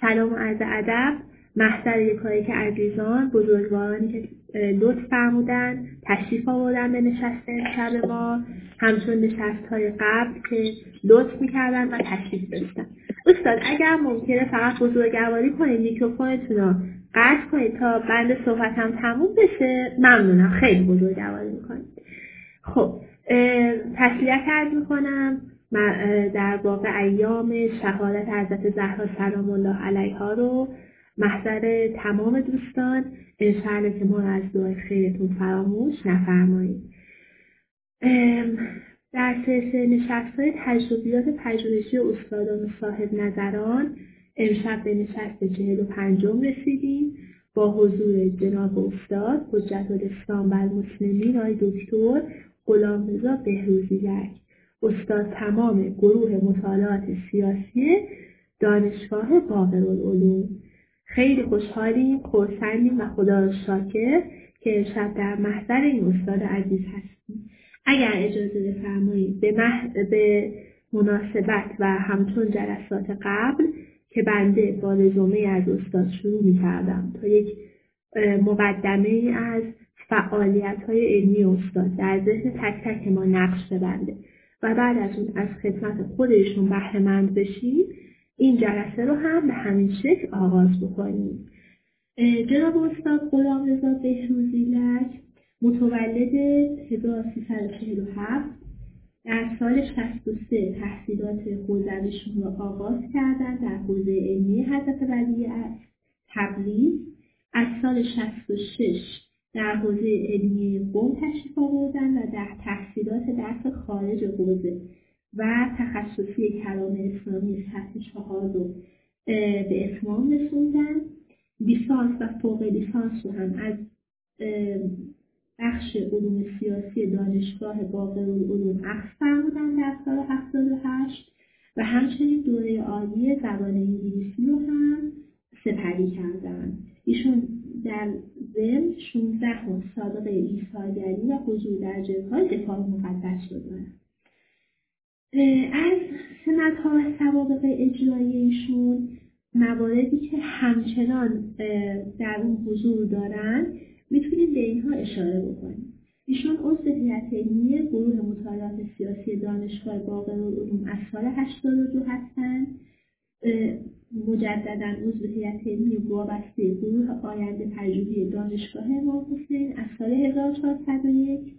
سلام و عرض ادب. محضر یکایی که عزیزان بزرگوارانی که لطف فرمودن تشریف آوردن به نشست امشب ما همچون نشست های قبل که لطف می‌کردن و تشریف داشتن. استاد اگر ممکنه فقط بزرگواری کنید میکروفونتون رو قطع کنید تا بند صحبتم تموم بشه ممنونم. خیلی بزرگواری می‌کنید. خب تسلیت عرض می‌کنم. در واقع ایام شهادت حضرت زهرا سلام الله علیها رو محضر تمام دوستان انشاءالله که ما رو از دعای خیرتون فراموش نفرمایید. در سلسله نشست های تجربیات پژوهشی استادان صاحب نظران امشب به نشست چهل و پنجم رسیدیم. با حضور جناب استاد حجت الاسلام بر مسلمین آقای دکتر غلامرضا بهروزیک استاد تمام گروه مطالعات سیاسی دانشگاه باقرالعلوم خیلی خوشحالیم خورسندیم و خدا را شاکر که امشب در محضر این استاد عزیز هستیم. اگر اجازه بفرمایید به, به مناسبت و همچون جلسات قبل که بنده با رزومه از استاد شروع می کردم تا یک مقدمه از فعالیت های علمی استاد در ذهن تک تک ما نقش ببنده. و بعد از اون از خدمت خودشون بهرهمند بشیم این جلسه رو هم به همین شکل آغاز بکنیم جناب استاد غلامرضا بهروزیلک متولد 1347 در سال 63 تحصیلات حوزویشون را آغاز کردن در حوزه علمی حضرت ولی تبریز از سال 66 در حوزه علمی قوم تشریف آوردن و در تحصیلات درس خارج حوزه و تخصصی کلام اسلامی سطح چهار رو به اتمام رسوندن. لیسانس و فوق لیسانس رو هم از بخش علوم سیاسی دانشگاه باقرالعلوم اخذ فرمودن در سال 78 و همچنین دوره عالی زبان انگلیسی رو هم سپری کردن. ایشون در ضمن 16 مسابقه ایثارگری و حضور در جبهه‌های دفاع مقدس شدن از سمت ها و سوابق اجرایی ایشون مواردی که همچنان در اون حضور دارن می‌تونیم به اینها اشاره بکنیم. ایشون عضو هیئت علمی گروه مطالعات سیاسی دانشگاه باقرالعلوم از سال 82 هستند مجددا عضو هیئت علمی وابسته گروه آینده پژوهی دانشگاه امام حسین از سال 1401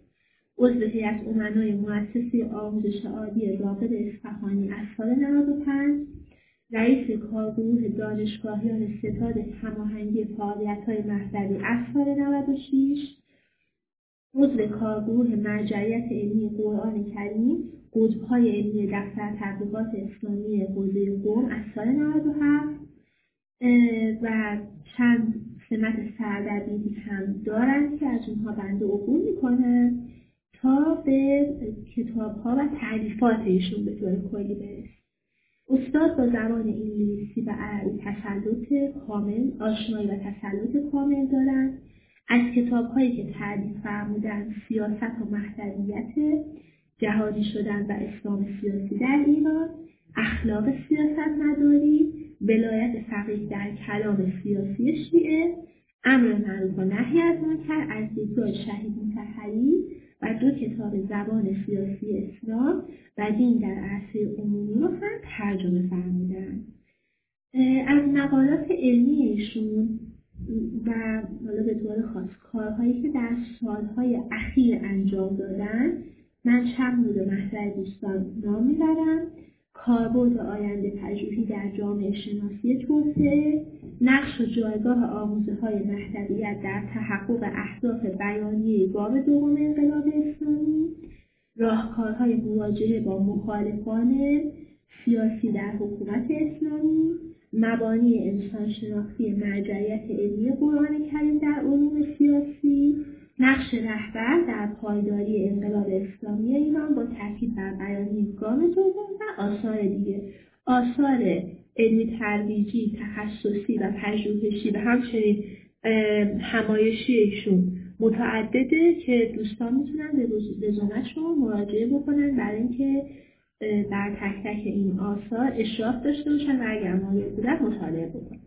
عضو هیئت امنای مؤسسه آموزش عالی راغب اصفهانی از سال 95 رئیس کارگروه دانشگاهیان ستاد هماهنگی فعالیت‌های مهدوی از سال 96 عضو کارگروه مرجعیت علمی قرآن کریم قطبهای علمی دفتر تبلیغات اسلامی حوزه قوم از سال 97 و چند سمت سردبیری هم دارند که از اونها بنده عبور می‌کنن تا به کتاب ها و تعریفات ایشون به طور کلی برسیم استاد با زبان انگلیسی و عربی تسلط کامل آشنایی و تسلط کامل دارند. از کتاب هایی که تعریف فرمودن سیاست و محتویت جهانی شدن و اسلام سیاسی در ایران اخلاق سیاست مداری ولایت فقیه در کلام سیاسی شیعه امر معروف و نهی از منکر از دیدگاه شهید متحری و دو کتاب زبان سیاسی اسلام و دین در عرصه عمومی رو هم ترجمه فرمودن. از مقالات علمی ایشون و حالا به طور خاص کارهایی که در سالهای اخیر انجام دادن من چند مورد محضر دوستان نام می‌برم. کاربرد آینده پژوهی در جامعه شناسی توسعه نقش و جایگاه آموزه های مهدویت در تحقق اهداف بیانیه گام دوم انقلاب اسلامی راهکارهای مواجهه با مخالفان سیاسی در حکومت اسلامی مبانی انسان شناختی مرجعیت علمی قرآن کریم در علوم سیاسی نقش رهبر در پایداری انقلاب اسلامی ایران با تاکید بر بیانیه گام دوم و آثار دیگه. آثار علمی ترویجی تخصصی و پژوهشی و همچنین همایشی ایشون متعدده که دوستان می‌تونن به رزومهشون مراجعه بکنن برای اینکه بر تک تک این آثار اشراف داشته باشن و اگر مایل بودن مطالعه بکنن.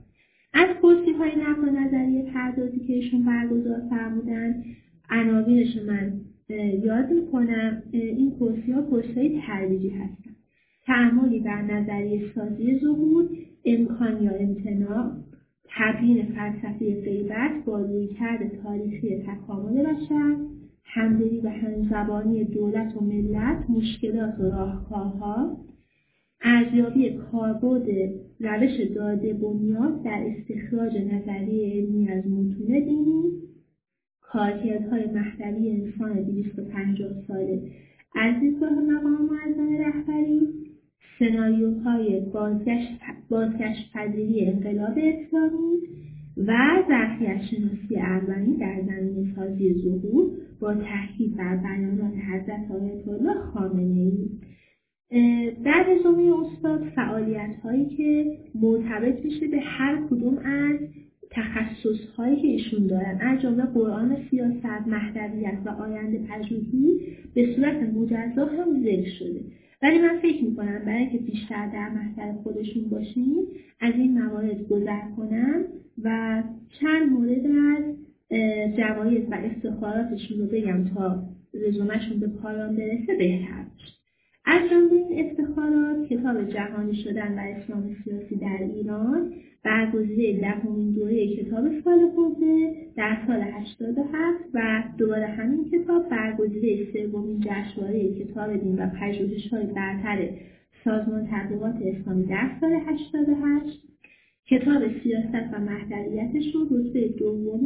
از پرسی های نقل نظریه پردازی که ایشون برگزار فرمودن عناوینش من یاد می‌کنم. این پرسی ها پرسی های ترویجی هستن. تعملی بر نظریه سازی ظهور امکان یا امتناع تبیین فلسفه غیبت با رویکرد تاریخی تکامل بشر همدلی و همزبانی دولت و ملت مشکلات و راهکارها. ارزیابی کاربرد روش داده بنیاد در استخراج نظریه علمی از متون دینی. کارکردهای مهدوی انسان 250 ساله از دیدگاه مقام معظم رهبری. سناریوهای بازگشت, بازگشت پذیری انقلاب اسلامی. و ظرفیت شناسی ارزانی در زمین سازی ظهور با تاکید بر بیانات حضرت آیت الله خامنه ای در رزومه استاد فعالیت هایی که مرتبط میشه به هر کدوم از تخصص هایی که ایشون دارن از جمله قرآن سیاست مهدویت و آینده پژوهی به صورت مجزا هم ذکر شده. ولی من فکر می‌کنم برای اینکه بیشتر در محضر خودشون باشیم از این موارد گذر کنم و چند مورد از جوایز و افتخاراتشون رو بگم تا رزومهشون به پایان برسه بهتر از جمله این افتخارات کتاب جهانی شدن و اسلام سیاسی در ایران برگزیده دهمین دوره کتاب سال خورده در سال 87 و دوباره همین کتاب برگزیده سومین جشنواره کتاب دین و پژوهش‌های برتر سازمان تبلیغات اسلامی در سال 88 کتاب سیاست و محدویتش رو رتبه دوم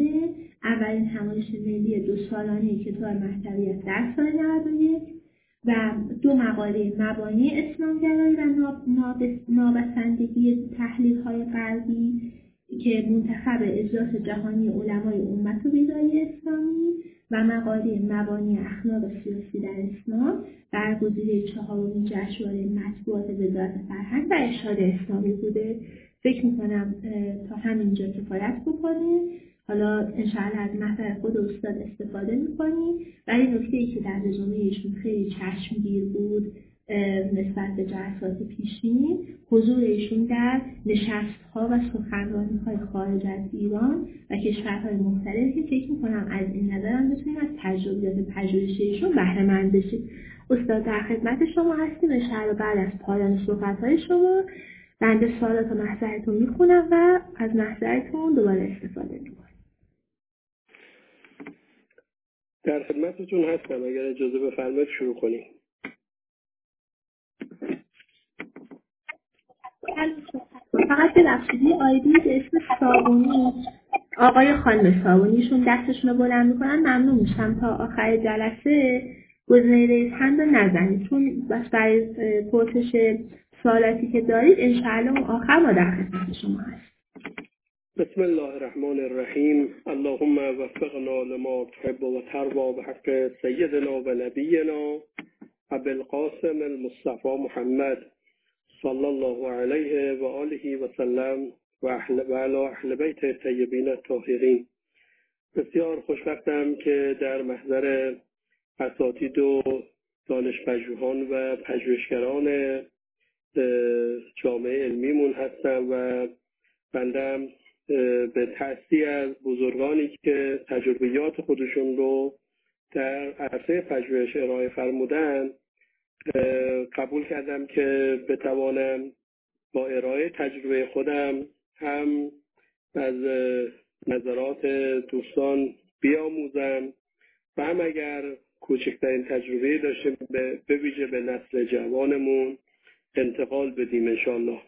اولین همایش ملی دو سالانه کتاب محدویت در سال 91 و دو مقاله مبانی اسلامگرایی و نابسندگی تحلیل های غربی که منتخب اجلاس جهانی علمای امت و بیداری اسلامی و مقاله مبانی اخلاق سیاسی در اسلام برگزیده چهارمین جشنواره مطبوعات وزارت فرهنگ و ارشاد اسلامی بوده. فکر می‌کنم تا همینجا کفایت بکنه حالا انشاءالله از محضر خود استاد استفاده می‌کنیم ولی نکته ای که در رزومه ایشون خیلی چشمگیر بود نسبت به جلسات پیشین حضور ایشون در نشست ها و سخنرانی های خارج از ایران و کشورهای مختلفی فکر می‌کنم از این نظرم بتونیم از تجربیات پژوهشی ایشون بهره مند بشیم. استاد در خدمت شما هستیم. انشاءالله بعد از پایان صحبت های شما بنده سوالات محضرتون می‌خونم و از محضرتون دوباره استفاده می‌کنم. در خدمتتون هستم. اگر اجازه بفرمایید شروع کنیم. فقط ببخشید آیدی به اسم صابونی. آقای خانم صابونیشون دستشون رو بلند می‌کنن ممنون میشم. تا آخر جلسه گزینه هند رو نزنید. چون بس برای پرسش سوالاتی که دارید انشاءالله اون آخر ما در خدمت شما هست بسم الله الرحمن الرحیم. اللهم وفقنا لما تحب و ترضى بحق سیدنا و نبینا ابو القاسم المصطفى محمد صلی الله علیه و آله و سلم و اهل اهل بیت طیبین الطاهرین. بسیار خوشبختم که در محضر اساتید و دانش و پژوهشگران جامعه علمیمون هستم و بندم به تأثیر از بزرگانی که تجربیات خودشون رو در عرصه پژوهش ارائه فرمودن قبول کردم که بتوانم با ارائه تجربه خودم هم از نظرات دوستان بیاموزم و هم اگر کوچکترین تجربه داشتیم به ویژه به نسل جوانمون انتقال بدیم انشالله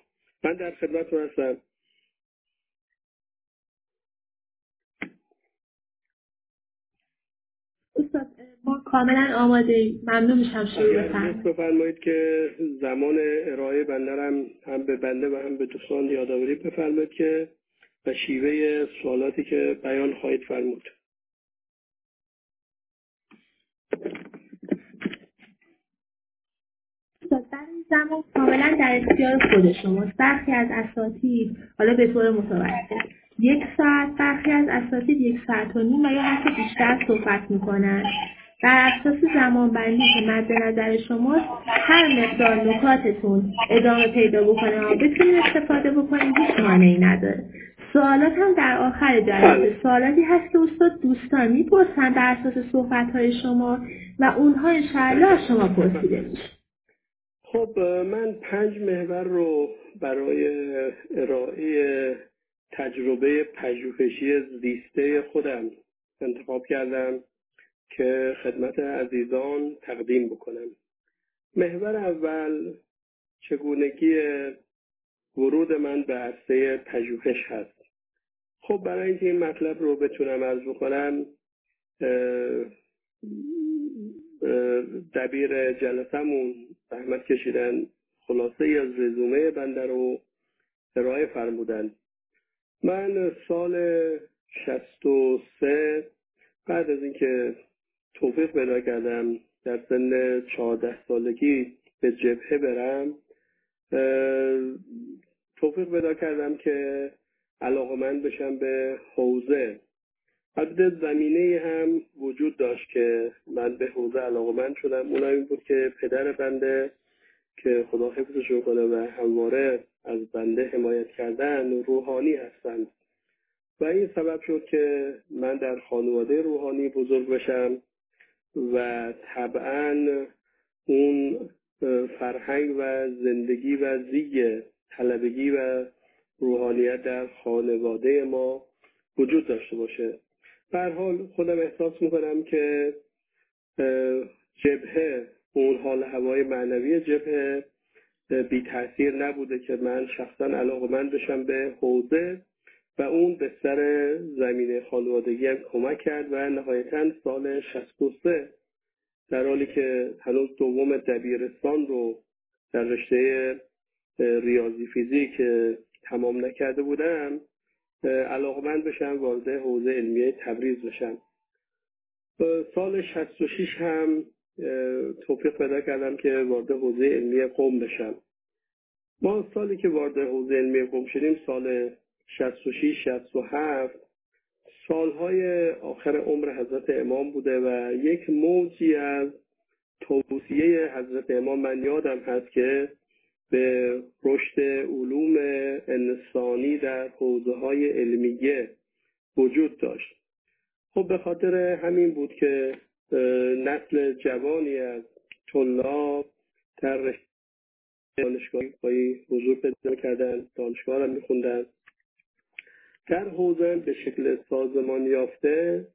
من در خدمت هستم. استاد ما کاملا آماده ممنون میشم شروع بفرمایید. بفرمایید که زمان ارائه بنده هم به بنده و هم به دوستان یادآوری بفرمایید که و شیوه سوالاتی که بیان خواهید فرمود. برای زمان کاملا در اختیار خود شماست. برخی از اساتید حالا به طور متوسط یک ساعت برخی از اساتید یک ساعت و نیم و یا حتی بیشتر صحبت می‌کنن بر اساس زمان بندی که مد نظر شماست هر مقدار نکاتتون ادامه پیدا بکنه و بتونید استفاده بکنید هیچ مانعی نداره. سوالات هم در آخر جلسه. سوالاتی هست که استاد دوستان می‌پرسن بر اساس صحبت های شما و اونها انشاءالله شما پرسیده میشه خب من پنج محور رو برای ارائه تجربه پژوهشی زیسته خودم انتخاب کردم که خدمت عزیزان تقدیم بکنم. محور اول چگونگی ورود من به عرصه پژوهش هست. خب برای اینکه این مطلب رو بتونم عرض بکنم دبیر جلسمون زحمت کشیدن خلاصه از رزومه بنده رو ارائه فرمودن. من سال 63 بعد از اینکه توفیق پیدا کردم در سن 14 سالگی به جبهه برم توفیق پیدا کردم که علاقه من بشم به حوزه البته زمینه هم وجود داشت که من به حوزه علاقه من شدم. اون این بود که پدر بنده که خدا حفظش کنه و همواره از بنده حمایت کردن روحانی هستند. و این سبب شد که من در خانواده روحانی بزرگ بشم و طبعا اون فرهنگ و زندگی و زیگ طلبگی و روحانیت در خانواده ما وجود داشته باشه. بر حال خودم احساس می‌کنم که جبهه اون حال هوای معنوی جبهه بی تاثیر نبوده که من شخصا علاقه من بشم به حوزه و اون به سر زمین خانوادگی هم کمک کرد و نهایتا سال 63 در حالی که هنوز دوم دبیرستان رو در رشته ریاضی فیزیک تمام نکرده بودم. علاقمند بشم وارد حوزه علمیه تبریز بشم سال 66 هم توفیق پیدا کردم که وارد حوزه علمی قوم بشم. ما سالی که وارد حوزه علمی قوم شدیم سال 66 67 سالهای آخر عمر حضرت امام بوده و یک موجی از توصیه حضرت امام من یادم هست که به رشد علوم انسانی در حوزه های علمیه وجود داشت. خب به خاطر همین بود که نسل جوانی از طلاب در دانشگاهی حضور پیدا کردن دانشگاه هم میخوندن. در حوزه به شکل سازمان یافته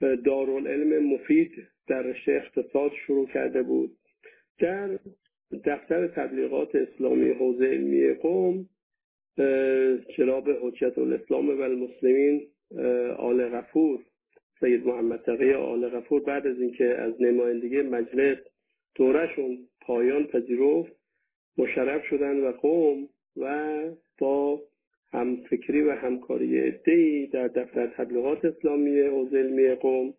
دارالعلم مفید در رشته اقتصاد شروع کرده بود. در دفتر تبلیغات اسلامی حوزه علمی قوم جناب حجت الاسلام و المسلمین آل غفور سید محمد تقی آل غفور. بعد از اینکه از نمایندگی مجلس دورشون پایان پذیرفت مشرف شدن و قوم و با همفکری و همکاری عدهای در دفتر تبلیغات اسلامی حوزه علمی قوم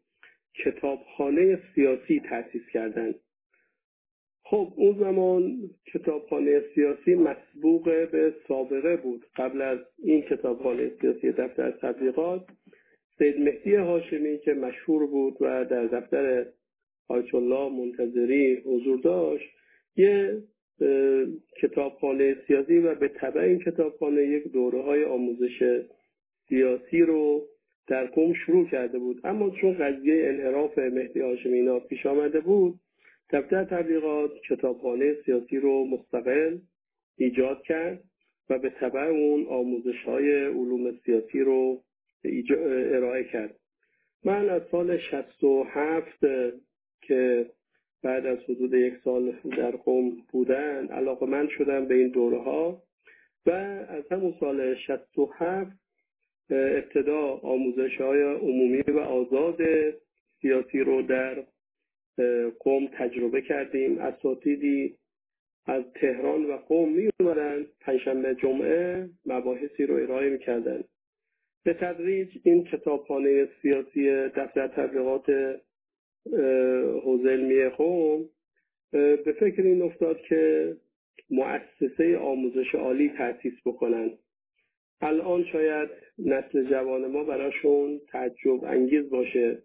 کتابخانه سیاسی تأسیس کردند. خب اون زمان کتابخانه سیاسی مسبوق به سابقه بود. قبل از این کتابخانه سیاسی دفتر تبلیغات سید مهدی هاشمی که مشهور بود و در دفتر آیت الله منتظری حضور داشت یه کتابخانه سیاسی و به طبع این کتابخانه یک دوره های آموزش سیاسی رو در قوم شروع کرده بود. اما چون قضیه انحراف مهدی هاشمی اینا پیش آمده بود دفتر تبلیغات کتابخانه سیاسی رو مستقل ایجاد کرد و به طبع اون آموزش های علوم سیاسی رو ارائه کرد. من از سال 67 که بعد از حدود یک سال در قوم بودن علاقه من شدم به این دوره ها و از همون سال 67 ابتدا آموزش های عمومی و آزاد سیاسی رو در قوم تجربه کردیم. اساتیدی از تهران و قوم می اومدن پنجشنبه جمعه مباحثی رو ارائه می‌کردن. به تدریج این کتابخانه سیاسی دفتر تبلیغات حوزه علمی قوم به فکر این افتاد که مؤسسه آموزش عالی تأسیس بکنن. الان شاید نسل جوان ما براشون تعجب انگیز باشه.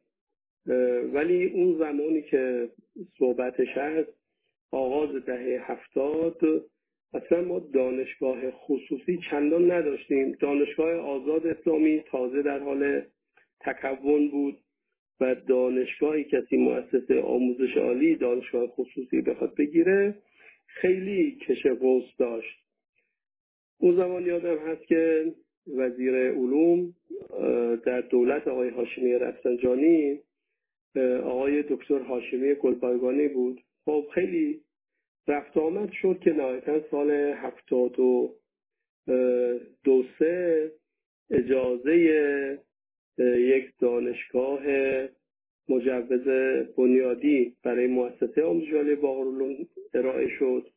ولی اون زمانی که صحبتش هست آغاز دهه هفتاد اصلا ما دانشگاه خصوصی چندان نداشتیم. دانشگاه آزاد اسلامی تازه در حال تکون بود و دانشگاهی کسی مؤسسه آموزش عالی دانشگاه خصوصی بخواد بگیره خیلی کش قوس داشت. اون زمان یادم هست که وزیر علوم در دولت آقای هاشمی رفسنجانی آقای دکتر هاشمی گلپایگانی بود. خب خیلی رفت آمد شد که نهایتا سال هفتاد و دو سه اجازه یک دانشگاه مجوز بنیادی برای مؤسسه آموزشی باقرالعلوم ارائه شد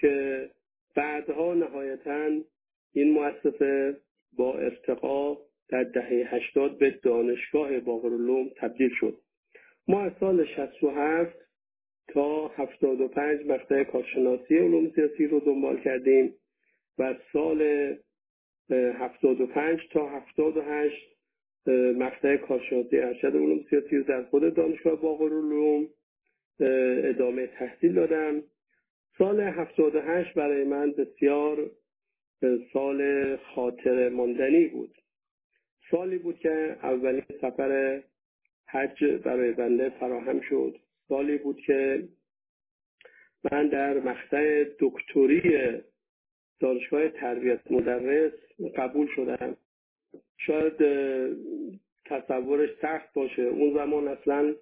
که بعدها نهایتا این مؤسسه با ارتقا در دهه هشتاد به دانشگاه باقرالعلوم تبدیل شد. ما از سال 67 تا 75 مقطع کارشناسی علوم سیاسی رو دنبال کردیم و سال 75 تا 78 مقطع کارشناسی ارشد علوم سیاسی رو در خود دانشگاه باقرالعلوم ادامه تحصیل دادم. سال 78 برای من بسیار سال خاطر ماندنی بود. سالی بود که اولین سفر حج برای بنده فراهم شد. سالی بود که من در مقطع دکتری دانشگاه تربیت مدرس قبول شدم. شاید تصورش سخت باشه. اون زمان اصلا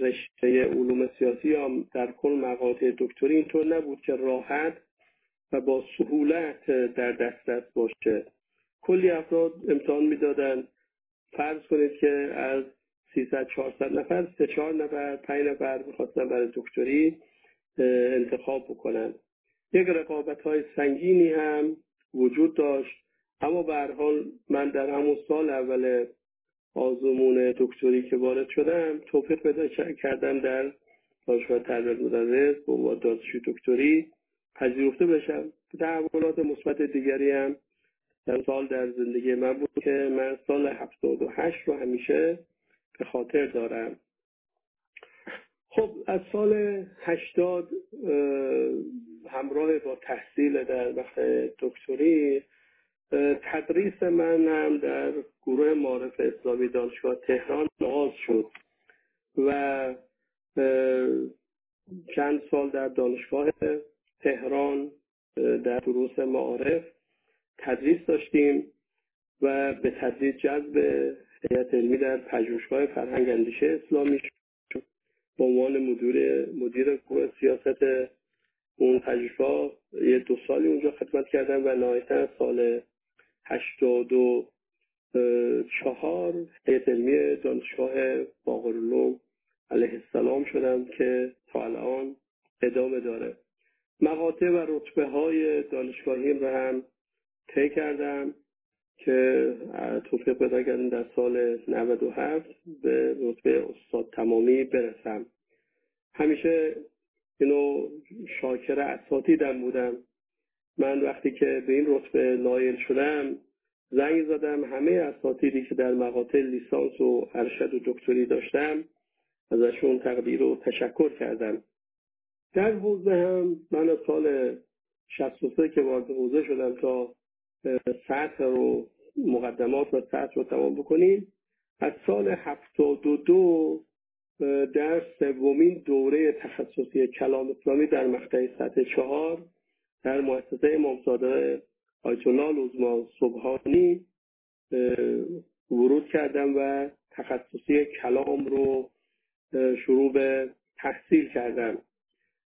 رشته علوم سیاسی هم در کل مقاطع دکتری اینطور نبود که راحت و با سهولت در دسترس باشه. کلی افراد امتحان می‌دادن. فرض کنید که از 300 400 نفر سه چهار نفر پنج نفر می‌خواستن برای دکتری انتخاب بکنن. یک رقابت های سنگینی هم وجود داشت. اما به حال من در همون سال اول آزمون دکتری که وارد شدم توفیق پیدا کردم در دانشگاه تربیت مدرس به عنوان دانشجوی دکتری پذیرفته بشم. تحولات مثبت دیگری هم در سال در زندگی من بود که من سال 78 رو همیشه به خاطر دارم. خب از سال 80 همراه با تحصیل در وقت دکتری تدریس من هم در گروه معارف اسلامی دانشگاه تهران آغاز شد و چند سال در دانشگاه تهران در دروس معارف تدریس داشتیم و به تدریج جذب هیئت علمی در پژوهشگاه فرهنگ اندیشه اسلامی شد. به عنوان مدیر مدیر سیاست اون پژوهشگاه یه دو سالی اونجا خدمت کردم و نهایتا سال هشتاد و چهار هیئت علمی دانشگاه باقرالعلوم علیه السلام شدم که تا الان ادامه داره. مقاطع و رتبه های دانشگاهیم رو هم طی کردم که توفیق پیدا کردم در سال 97 به رتبه استاد تمامی برسم. همیشه اینو شاکر اساتیدم بودم. من وقتی که به این رتبه نایل شدم زنگ زدم همه اساتیدی که در مقاطع لیسانس و ارشد و دکتری داشتم ازشون تقدیر و تشکر کردم. در حوزه هم من از سال 63 که وارد حوزه شدم تا سطح رو مقدمات و سطح رو تمام بکنیم. از سال 72 در سومین دوره تخصصی کلام اسلامی در مقطع سطح چهار در مؤسسه امامزاده آیت الله صبحانی ورود کردم و تخصصی کلام رو شروع به تحصیل کردم.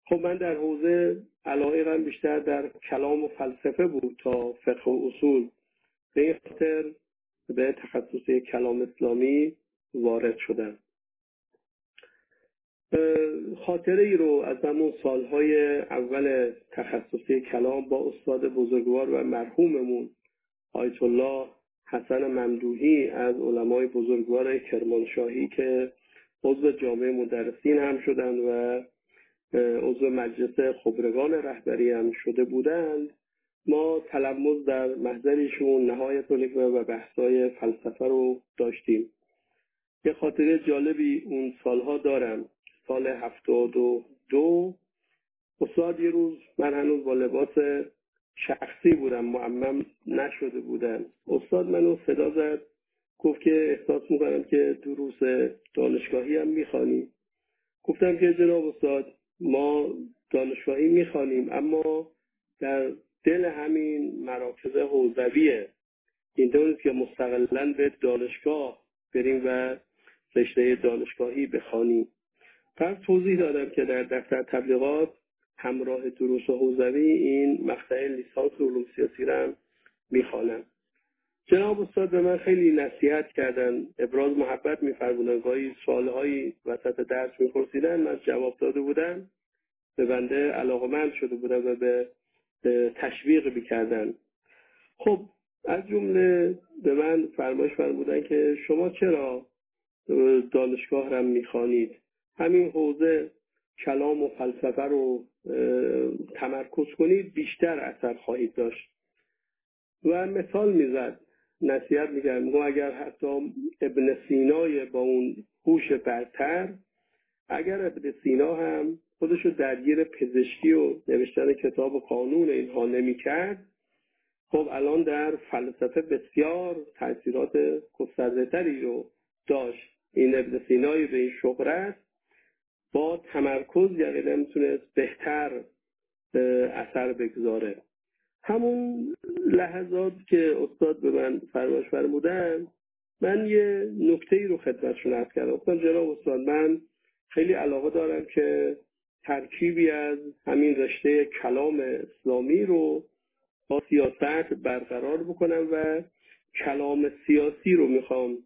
خب من در حوزه علایقم بیشتر در کلام و فلسفه بود تا فقه و اصول. به این خاطر به تخصصی کلام اسلامی وارد شدم. خاطره ای رو از همون سالهای اول تخصصی کلام با استاد بزرگوار و مرحوممون آیت الله حسن ممدوحی از علمای بزرگوار کرمانشاهی که عضو جامعه مدرسین هم شدند و عضو مجلس خبرگان رهبری هم شده بودند. ما تلمز در محضرشون نهایت الحکمه و بحثای فلسفه رو داشتیم. یه خاطره جالبی اون سالها دارم. سال هفتاد و دو. استاد یه روز من هنوز با لباس شخصی بودم معمم نشده بودم استاد منو صدا زد گفت که احساس می‌کنم که دروس دانشگاهی هم می‌خوانی. گفتم که جناب استاد ما دانشگاهی می‌خوانیم اما در دل همین مراکز حوزویه. این که مستقلا به دانشگاه بریم و رشته دانشگاهی بخوانیم. پس توضیح دادم که در دفتر تبلیغات همراه دروس حوزوی این مقطع لیسانس علوم سیاسی را می‌خوانم. جناب استاد به من خیلی نصیحت کردن. ابراز محبت میفرمودن. گاهی سوالهایی وسط درس میپرسیدن. من جواب داده بودم. به بنده علاقمند شده بودم و به تشویق می‌کردن. خب از جمله به من فرمایش فرمودن که شما چرا دانشگاه را می‌خوانید؟ همین حوزه کلام و فلسفه رو تمرکز کنید بیشتر اثر خواهید داشت. و مثال می‌زد. نصیحت میگن ما اگر حتی ابن سینای با اون هوش برتر اگر ابن سینا هم خودش رو درگیر پزشکی و نوشتن کتاب و قانون اینها نمی‌کرد خب الان در فلسفه بسیار تاثیرات گسترده رو داشت. این ابن سینای به این شهرت با تمرکز یقینا می‌تونست بهتر اثر بگذاره. همون لحظات که استاد به من فرماش فرمودن من یه نکته ای رو خدمتشون عرض کردم. گفتم جناب استاد من خیلی علاقه دارم که ترکیبی از همین رشته کلام اسلامی رو با سیاست برقرار بکنم و کلام سیاسی رو می‌خوام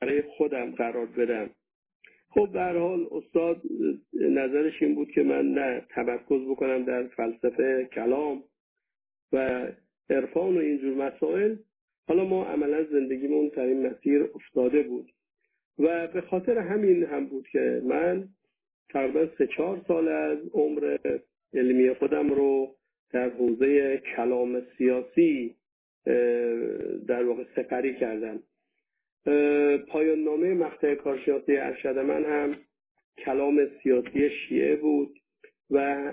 برای خودم قرار بدم. خب در حال استاد نظرش این بود که من نه تمرکز بکنم در فلسفه کلام و عرفان و اینجور مسائل حالا ما عملا زندگیمون در این مسیر افتاده بود. و به خاطر همین هم بود که من تقریبا سه چهار سال از عمر علمی خودم رو در حوزه کلام سیاسی در واقع سپری کردم. پایان نامه مقطع کارشناسی ارشد من هم کلام سیاسی شیعه بود و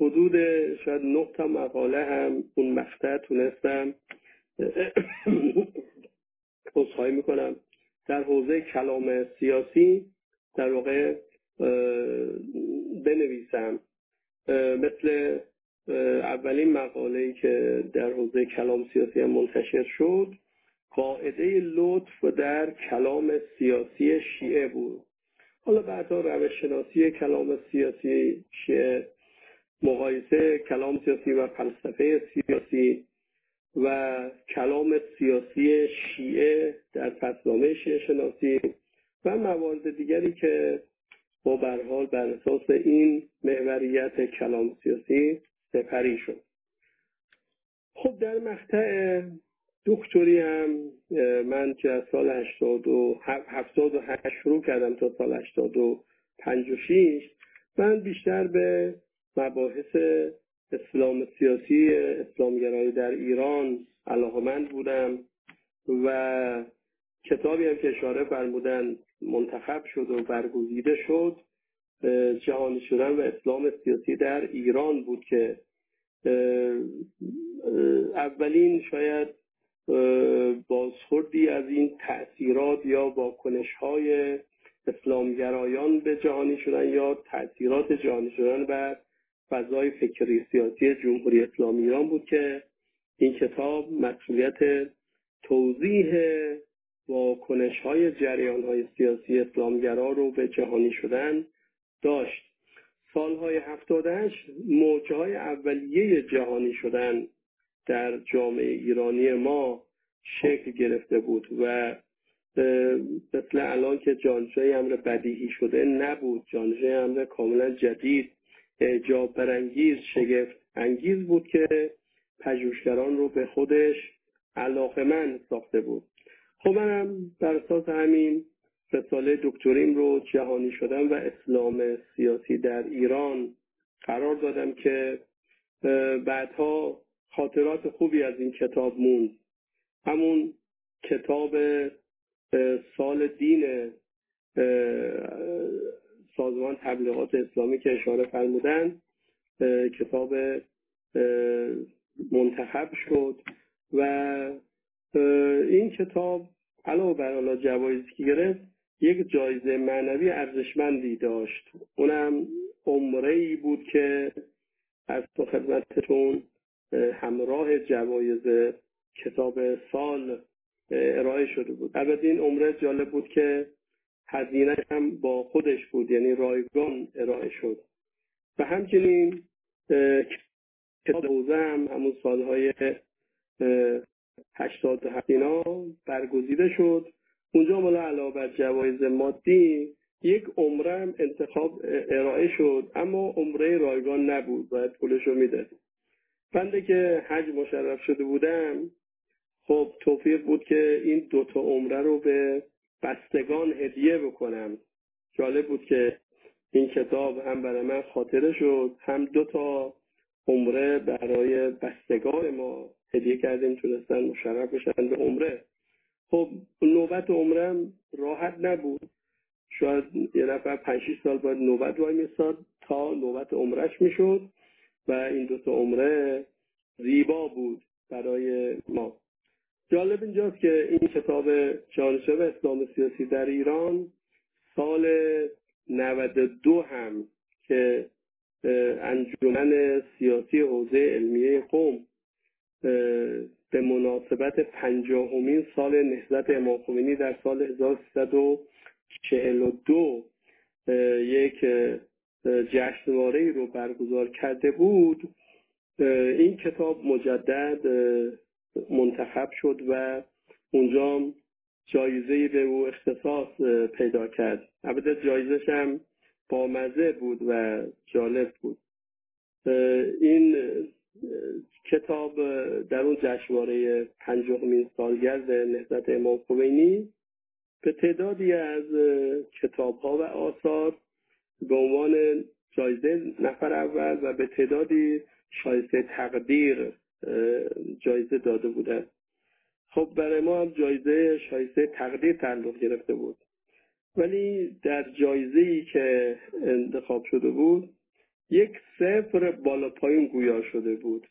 حدود شاید نه تا مقاله هم اون مقطع تونستم. می می‌کنم. در حوزه کلام سیاسی در واقع بنویسم. مثل اولین مقاله ای که در حوزه کلام سیاسی هم منتشر شد قاعده لطف در کلام سیاسی شیعه بود. حالا بعدا روش شناسی کلام سیاسی شیعه مقایسه کلام سیاسی و فلسفه سیاسی و کلام سیاسی شیعه در فصلنامه شیعه شناسی و موارد دیگری که با برحال بر اساس این محوریت کلام سیاسی سپری شد. خب در مقطع دکتری هم من که از سال 78 شروع کردم تا سال 85 من بیشتر به مباحث اسلام سیاسی اسلامگرایی در ایران علاقمند بودم و کتابی هم که اشاره فرمودن منتخب شد و برگزیده شد جهانی شدن و اسلام سیاسی در ایران بود که اولین شاید بازخوردی از این تأثیرات یا واکنش های اسلامگرایان به جهانی شدن یا تأثیرات جهانی شدن بر فضای فکری سیاسی جمهوری اسلامی ایران بود که این کتاب مسئولیت توضیح واکنش های جریان های سیاسی اسلامگرا رو به جهانی شدن داشت. سالهای هفتادش موجه های اولیه جهانی شدن در جامعه ایرانی ما شکل گرفته بود و مثل الان که جانشای امر بدیهی شده نبود. جانشای امر کاملا جدید اعجاب برانگیز شگفت انگیز بود که پژوهشگران رو به خودش علاقه من ساخته بود. خب منم بر اساس همین رساله دکتریم رو جهانی شدم و اسلام سیاسی در ایران قرار دادم که بعدها خاطرات خوبی از این کتاب موند. همون کتاب سال دین سازمان تبلیغات اسلامی که اشاره فرمودن کتاب منتخب شد و این کتاب علاوه بر حالا جوایزی که گرفت یک جایزه معنوی ارزشمندی داشت. اونم عمره ای بود که از تو خدمتتون همراه جوایز کتاب سال ارائه شده بود. البته این عمره جالب بود که هزینه هم با خودش بود یعنی رایگان ارائه شد. و همچنین کتاب حوزه هم همون سالهای هشتاد اینا برگزیده شد. اونجا مالا علاوه بر جوایز مادی یک عمره هم انتخاب ارائه شد اما عمره رایگان نبود باید پولش رو بنده که حج مشرف شده بودم خب توفیق بود که این دوتا عمره رو به بستگان هدیه بکنم. جالب بود که این کتاب هم برای من خاطره شد هم دو تا عمره برای بستگان ما هدیه کردیم تونستن مشرف بشن به عمره. خب نوبت عمرم راحت نبود. شاید یه نفر پنج سال باید نوبت وای میستاد تا نوبت عمرش می‌شد و این دوتا عمره زیبا بود برای ما. جالب اینجاست که این کتاب جانشب اسلام سیاسی در ایران سال 92 هم که انجمن سیاسی حوزه علمیه قوم به مناسبت پنجاهمین سال نهضت امام خمینی در سال 1342 یک جشنواره رو برگزار کرده بود. این کتاب مجدد منتخب شد و اونجا جایزه به او اختصاص پیدا کرد. البته جایزش هم بامزه بود و جالب بود. این کتاب در اون جشنواره پنجاهمین سالگرد نهضت امام خمینی به تعدادی از کتاب ها و آثار به عنوان جایزه نفر اول و به تعدادی شایسته تقدیر جایزه داده بودن. خب برای ما هم جایزه شایسته تقدیر تعلق گرفته بود. ولی در جایزه ای که انتخاب شده بود یک صفر بالا پایین گویا شده بود.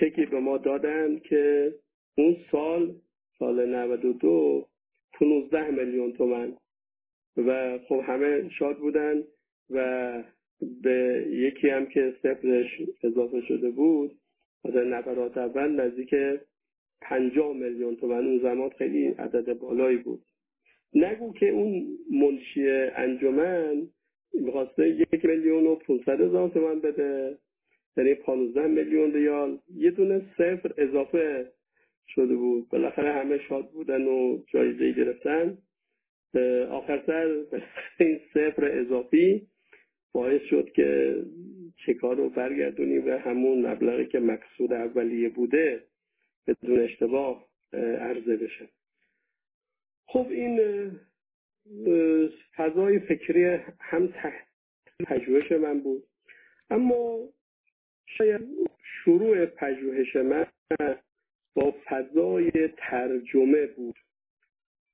چکی به ما دادن که اون سال سال 92 15 میلیون تومن و خب همه شاد بودن و به یکی هم که صفرش اضافه شده بود در نفرات اول نزدیک 50 میلیون تومن اون زمان خیلی عدد بالایی بود. نگو که اون منشی انجمن می‌خواسته یک میلیون و 500 هزار تومن بده یعنی 15 میلیون ریال. یه دونه صفر اضافه شده بود. بالاخره همه شاد بودن و جایزه گرفتن. آخر سر این صفر اضافی باعث شد که چکار رو برگردونیم و همون مبلغی که مقصود اولیه بوده بدون اشتباه عرضه بشه. خب این فضای فکری هم پژوهش من بود. اما شاید شروع پژوهش من با فضای ترجمه بود.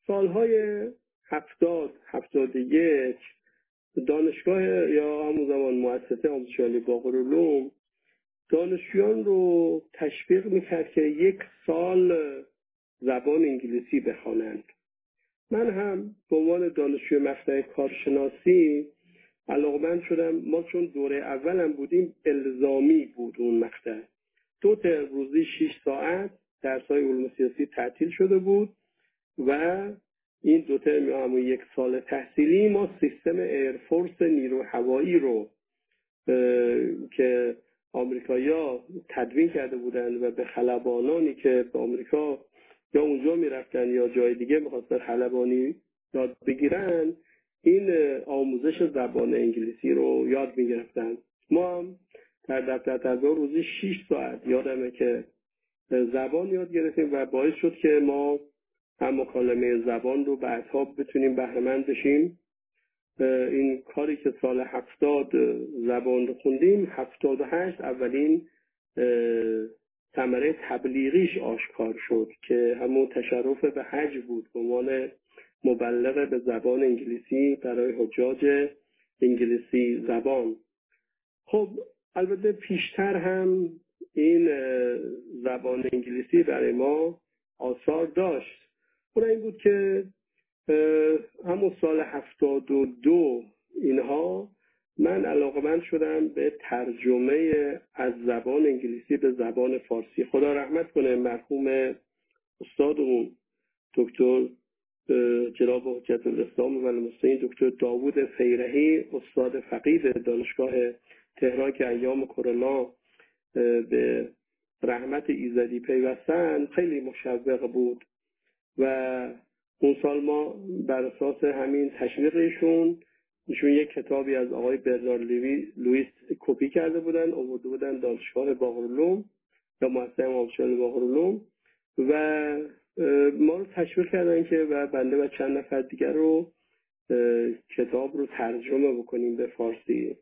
سالهای هفتاد هفتاد یک دانشگاه یا همون زمان مؤسسه آموزش عالی باقرالعلوم دانشجویان رو تشویق می‌کرد که یک سال زبان انگلیسی بخوانند. من هم به عنوان دانشجوی مقطع کارشناسی علاقمند شدم. ما چون دوره اولم بودیم الزامی بود اون مقطع. دو تا روزی 6 ساعت درسای علوم سیاسی تعطیل شده بود و این دو ترم همون یک سال تحصیلی ما سیستم ایرفورس نیرو هوایی رو که آمریکایا تدوین کرده بودند و به خلبانانی که به آمریکا یا اونجا می‌رفتن یا جای دیگه می‌خواستن خلبانی یاد بگیرن این آموزش زبان انگلیسی رو یاد می‌گرفتن. ما هم در دفتر تربیه روزی 6 ساعت یادمه که زبان یاد گرفتیم و باعث شد که ما هم مکالمه زبان رو بعدها بتونیم بهرمند بشیم. این کاری که سال هفتاد زبان رو خوندیم هفتاد و هشت اولین ثمره تبلیغیش آشکار شد که همون تشرف به حج بود. به عنوان مبلغ به زبان انگلیسی برای حجاج انگلیسی زبان. خب البته پیشتر هم این زبان انگلیسی برای ما آثار داشت. اون این بود که همون سال هفتاد و دو اینها من علاقمند شدم به ترجمه از زبان انگلیسی به زبان فارسی. خدا رحمت کنه مرحوم استادمون دکتر جناب حجت الاسلام و المسلمین دکتر داوود فیرهی استاد فقید دانشگاه تهران که ایام کرونا به رحمت ایزدی پیوستن خیلی مشوق بود. و اون سال ما بر اساس همین تشویق ایشون ایشون یک کتابی از آقای برنار لویس کپی کرده بودن آورده بودن دانشگاه باقرالعلوم یا مؤسسه آموزشی باقرالعلوم و ما رو تشویق کردن که و بنده و چند نفر دیگر رو کتاب رو ترجمه بکنیم به فارسی.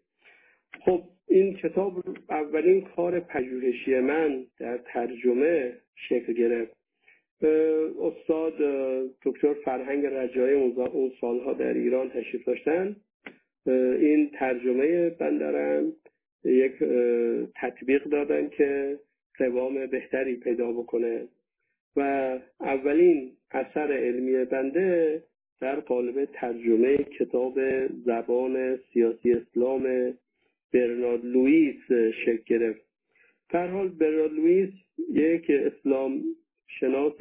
خب این کتاب اولین کار پژوهشی من در ترجمه شکل گرفت. استاد دکتر فرهنگ رجایی اون سالها در ایران تشریف داشتن. این ترجمه بندرم یک تطبیق دادن که قوام بهتری پیدا بکنه. و اولین اثر علمی بنده در قالب ترجمه کتاب زبان سیاسی اسلام برنارد لوئیس شکل گرفت. حال برنارد لوئیس یک اسلام شناس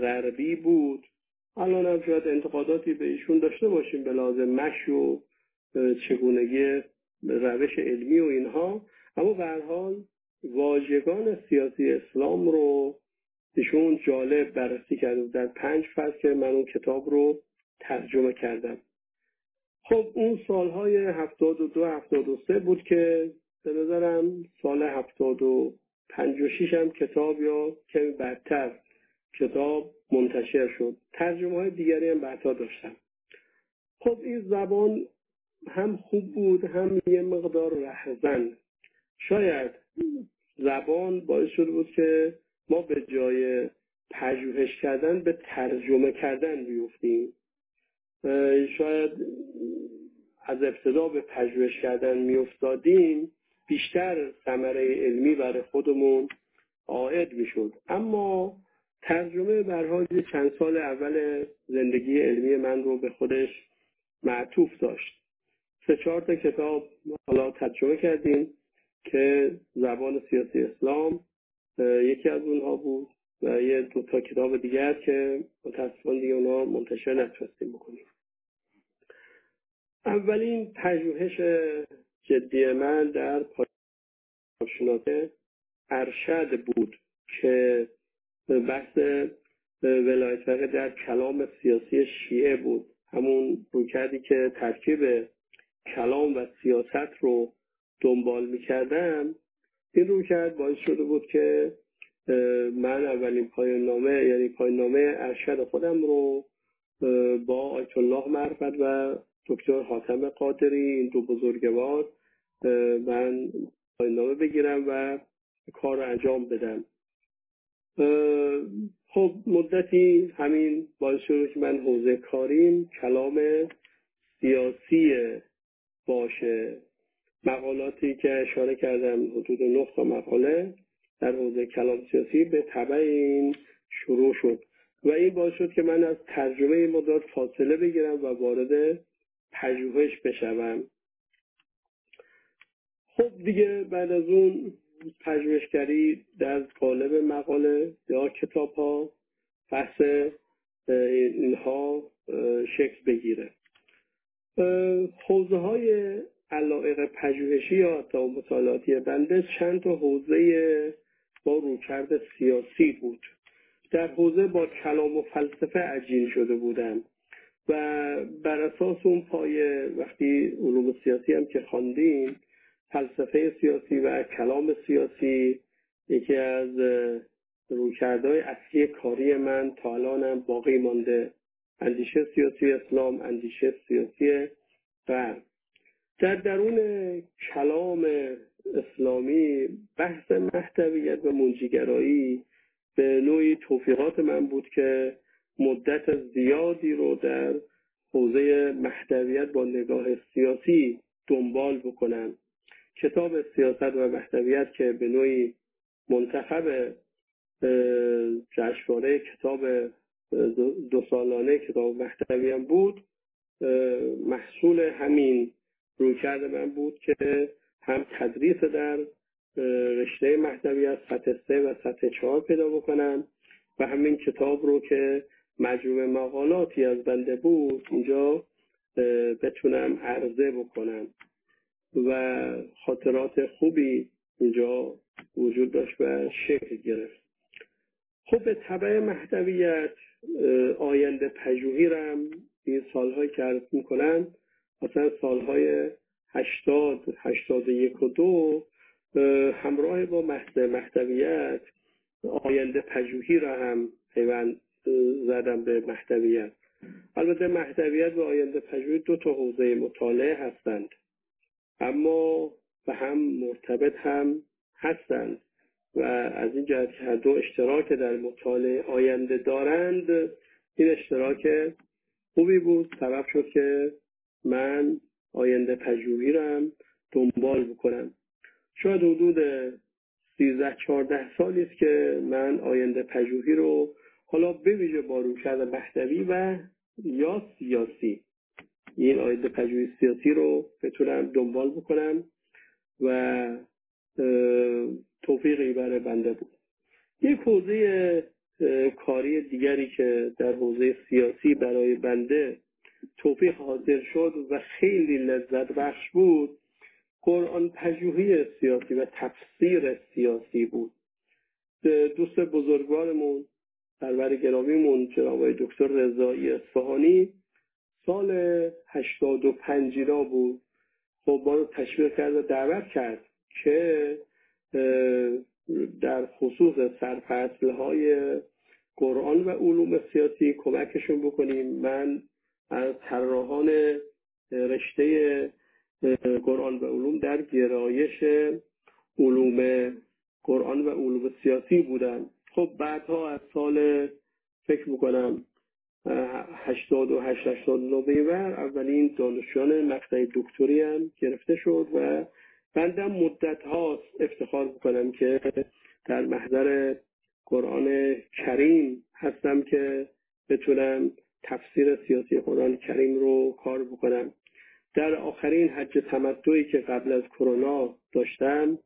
غربی بود. الان هم شاید انتقاداتی به ایشون داشته باشیم به لازم مش و چگونگی روش علمی و اینها. اما به حال واژگان سیاسی اسلام رو ایشون جالب بررسی کرده در پنج فصل که من اون کتاب رو ترجمه کردم. خب اون سالهای هفتاد و دو هفتاد و سه بود که به نظرم سال هفتاد و پنج و شیش هم کتاب یا کمی بدتر کتاب منتشر شد. ترجمه های دیگری هم بعدها داشتم. خب این زبان هم خوب بود هم یه مقدار رهزن شاید زبان باعث شده بود که ما به جای پژوهش کردن به ترجمه کردن بیفتیم. شاید از ابتدا به پژوهش کردن میافتادیم. بیشتر ثمره علمی برای خودمون عائد می‌شد. اما ترجمه برحال چند سال اول زندگی علمی من رو به خودش معطوف داشت. سه چهار تا کتاب حالا ترجمه کردیم که زبان سیاسی اسلام یکی از اونها بود و یه دو تا کتاب دیگر که متاسفانه دیگه اونها منتشر نتونستیم بکنیم. اولین پژوهش جدی من در پایشناسه ارشد بود که بحث ولایت فقه در کلام سیاسی شیعه بود. همون روکردی که ترکیب کلام و سیاست رو دنبال می‌کردم این روکرد باعث شده بود که من اولین پایان نامه یعنی پایان نامه ارشد خودم رو با آیت الله معرفت و دکتر حاتم قادری این دو بزرگوار من پایان نامه بگیرم و کار رو انجام بدم. خب مدتی همین باعث شده که من حوزه کاریم کلام سیاسی باشه. مقالاتی که اشاره کردم حدود نه تا مقاله در حوزه کلام سیاسی به طبع این شروع شد. و این باعث شد که من از ترجمه این مدت فاصله بگیرم و وارد پژوهش بشوم. خب دیگه بعد از اون پژوهشگری در قالب مقاله یا کتاب ها بحث اینها شکل بگیره. حوزه های علائق پژوهشی یا تا مطالعاتی بنده چند تا حوزه با روکرد سیاسی بود. در حوزه با کلام و فلسفه عجین شده بودم و بر اساس اون پایه وقتی علوم سیاسی هم که خواندیم فلسفه سیاسی و کلام سیاسی یکی از رویکردهای اصلی کاری من تا الانم باقی مانده. اندیشه سیاسی اسلام اندیشه سیاسی غرب. در درون کلام اسلامی بحث محتویت و منجیگرایی به نوعی توفیقات من بود که مدت زیادی رو در حوزه محتویت با نگاه سیاسی دنبال بکنم. کتاب سیاست و محتویت که به نوعی منتخب جشنواره کتاب دو سالانه کتاب محتوی هم بود. محصول همین رویکرد من بود که هم تدریس در رشته محتویت سطح سه و سطح چهار پیدا بکنم و همین کتاب رو که مجموع مقالاتی از بنده بود اینجا بتونم عرضه بکنم. و خاطرات خوبی اینجا وجود داشت و شکل گرفت. خب به طبع محتویت آینده پژوهی رم این سالهایی که عرض می‌کنن مثلا سالهای هشتاد هشتاد یک و دو همراه با محتویت آینده پژوهی را هم پیوند زدم به محتویت البته محتویت و آینده پژوهی دو تا حوزه مطالعه هستند. اما به هم مرتبط هم هستند و از این جهت هر دو اشتراک در مطالعه آینده دارند این اشتراک خوبی بود. سبب شد که من آینده پژوهی هم دنبال بکنم. شاید حدود سیزده چهارده سالی است که من آینده پژوهی رو حالا بویژه با رویکرد محتوی و یا سیاسی این آینده پژوهی سیاسی رو بتونم دنبال بکنم و توفیقی برای بنده بود. یک حوزه کاری دیگری که در حوزه سیاسی برای بنده توفیق حاضر شد و خیلی لذت بخش بود قرآن پژوهی سیاسی و تفسیر سیاسی بود. دوست بزرگوارمون سرور گرامیمون جناب دکتر رضایی اصفهانی سال هشتاد و پنجینا بود. خب ما رو تشویق کرد و دعوت کرد که در خصوص سرفصل های قرآن و علوم سیاسی کمکشون بکنیم. من از طراحان رشته قرآن و علوم در گرایش علوم قرآن و علوم سیاسی بودن خب بعدها از سال فکر می‌کنم هشتاد و هشت هشتاد نوبر اولین دانشجویان مقطع دکتری هم گرفته شد و بندم مدت هاست افتخار می‌کنم که در محضر قرآن کریم هستم که بتونم تفسیر سیاسی قرآن کریم رو کار بکنم. در آخرین حج تمتعی که قبل از کرونا داشتم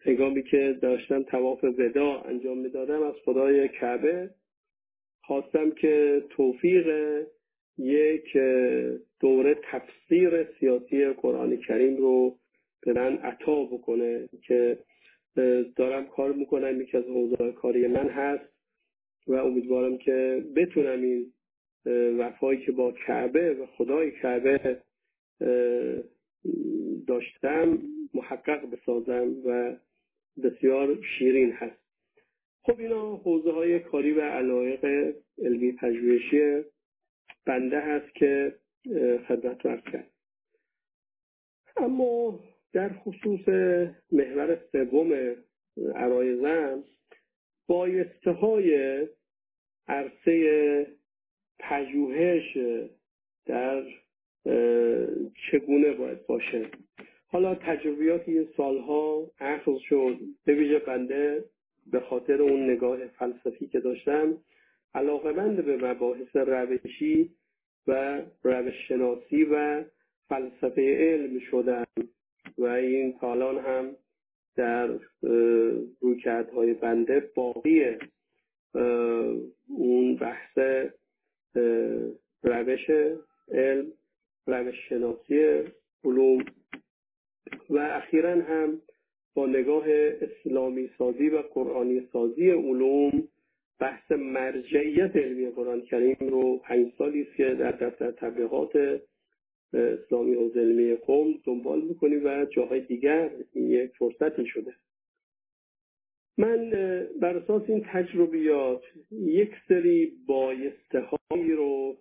هنگامی که داشتم تواف ودا انجام می‌دادم از خدای کعبه. خواستم که توفیق یک دوره تفسیر سیاسی قرآن کریم رو به من عطا بکنه که دارم کار می‌کنم یکی از حوزه کاری من هست و امیدوارم که بتونم این وفایی که با کعبه و خدای کعبه داشتم محقق بسازم و بسیار شیرین هست خب اینا حوزه های کاری و علایق علمی پژوهشی بنده هست که خدمت رو کرد اما در خصوص محور سوم عرایزم بایسته های عرصه پژوهش در چگونه باید باشه؟ حالا تجربیات این سالها اخذ شد. به ویژه بنده به خاطر اون نگاه فلسفی که داشتم علاقمند به مباحث روشی و روش شناسی و فلسفه علم شدم و این تالان هم در رویکردهای بنده باقیه اون بحث روش علم روش شناسی علوم و اخیرا هم با نگاه اسلامی سازی و قرآنی سازی علوم بحث مرجعیت علمی قرآن کریم رو پنج سالی است که در دفتر تبلیغات اسلامی حوزه علمی قوم دنبال می‌کنیم و جاهای دیگر این یک فرصتی شده. من بر اساس این تجربیات یک سری بایسته هایی رو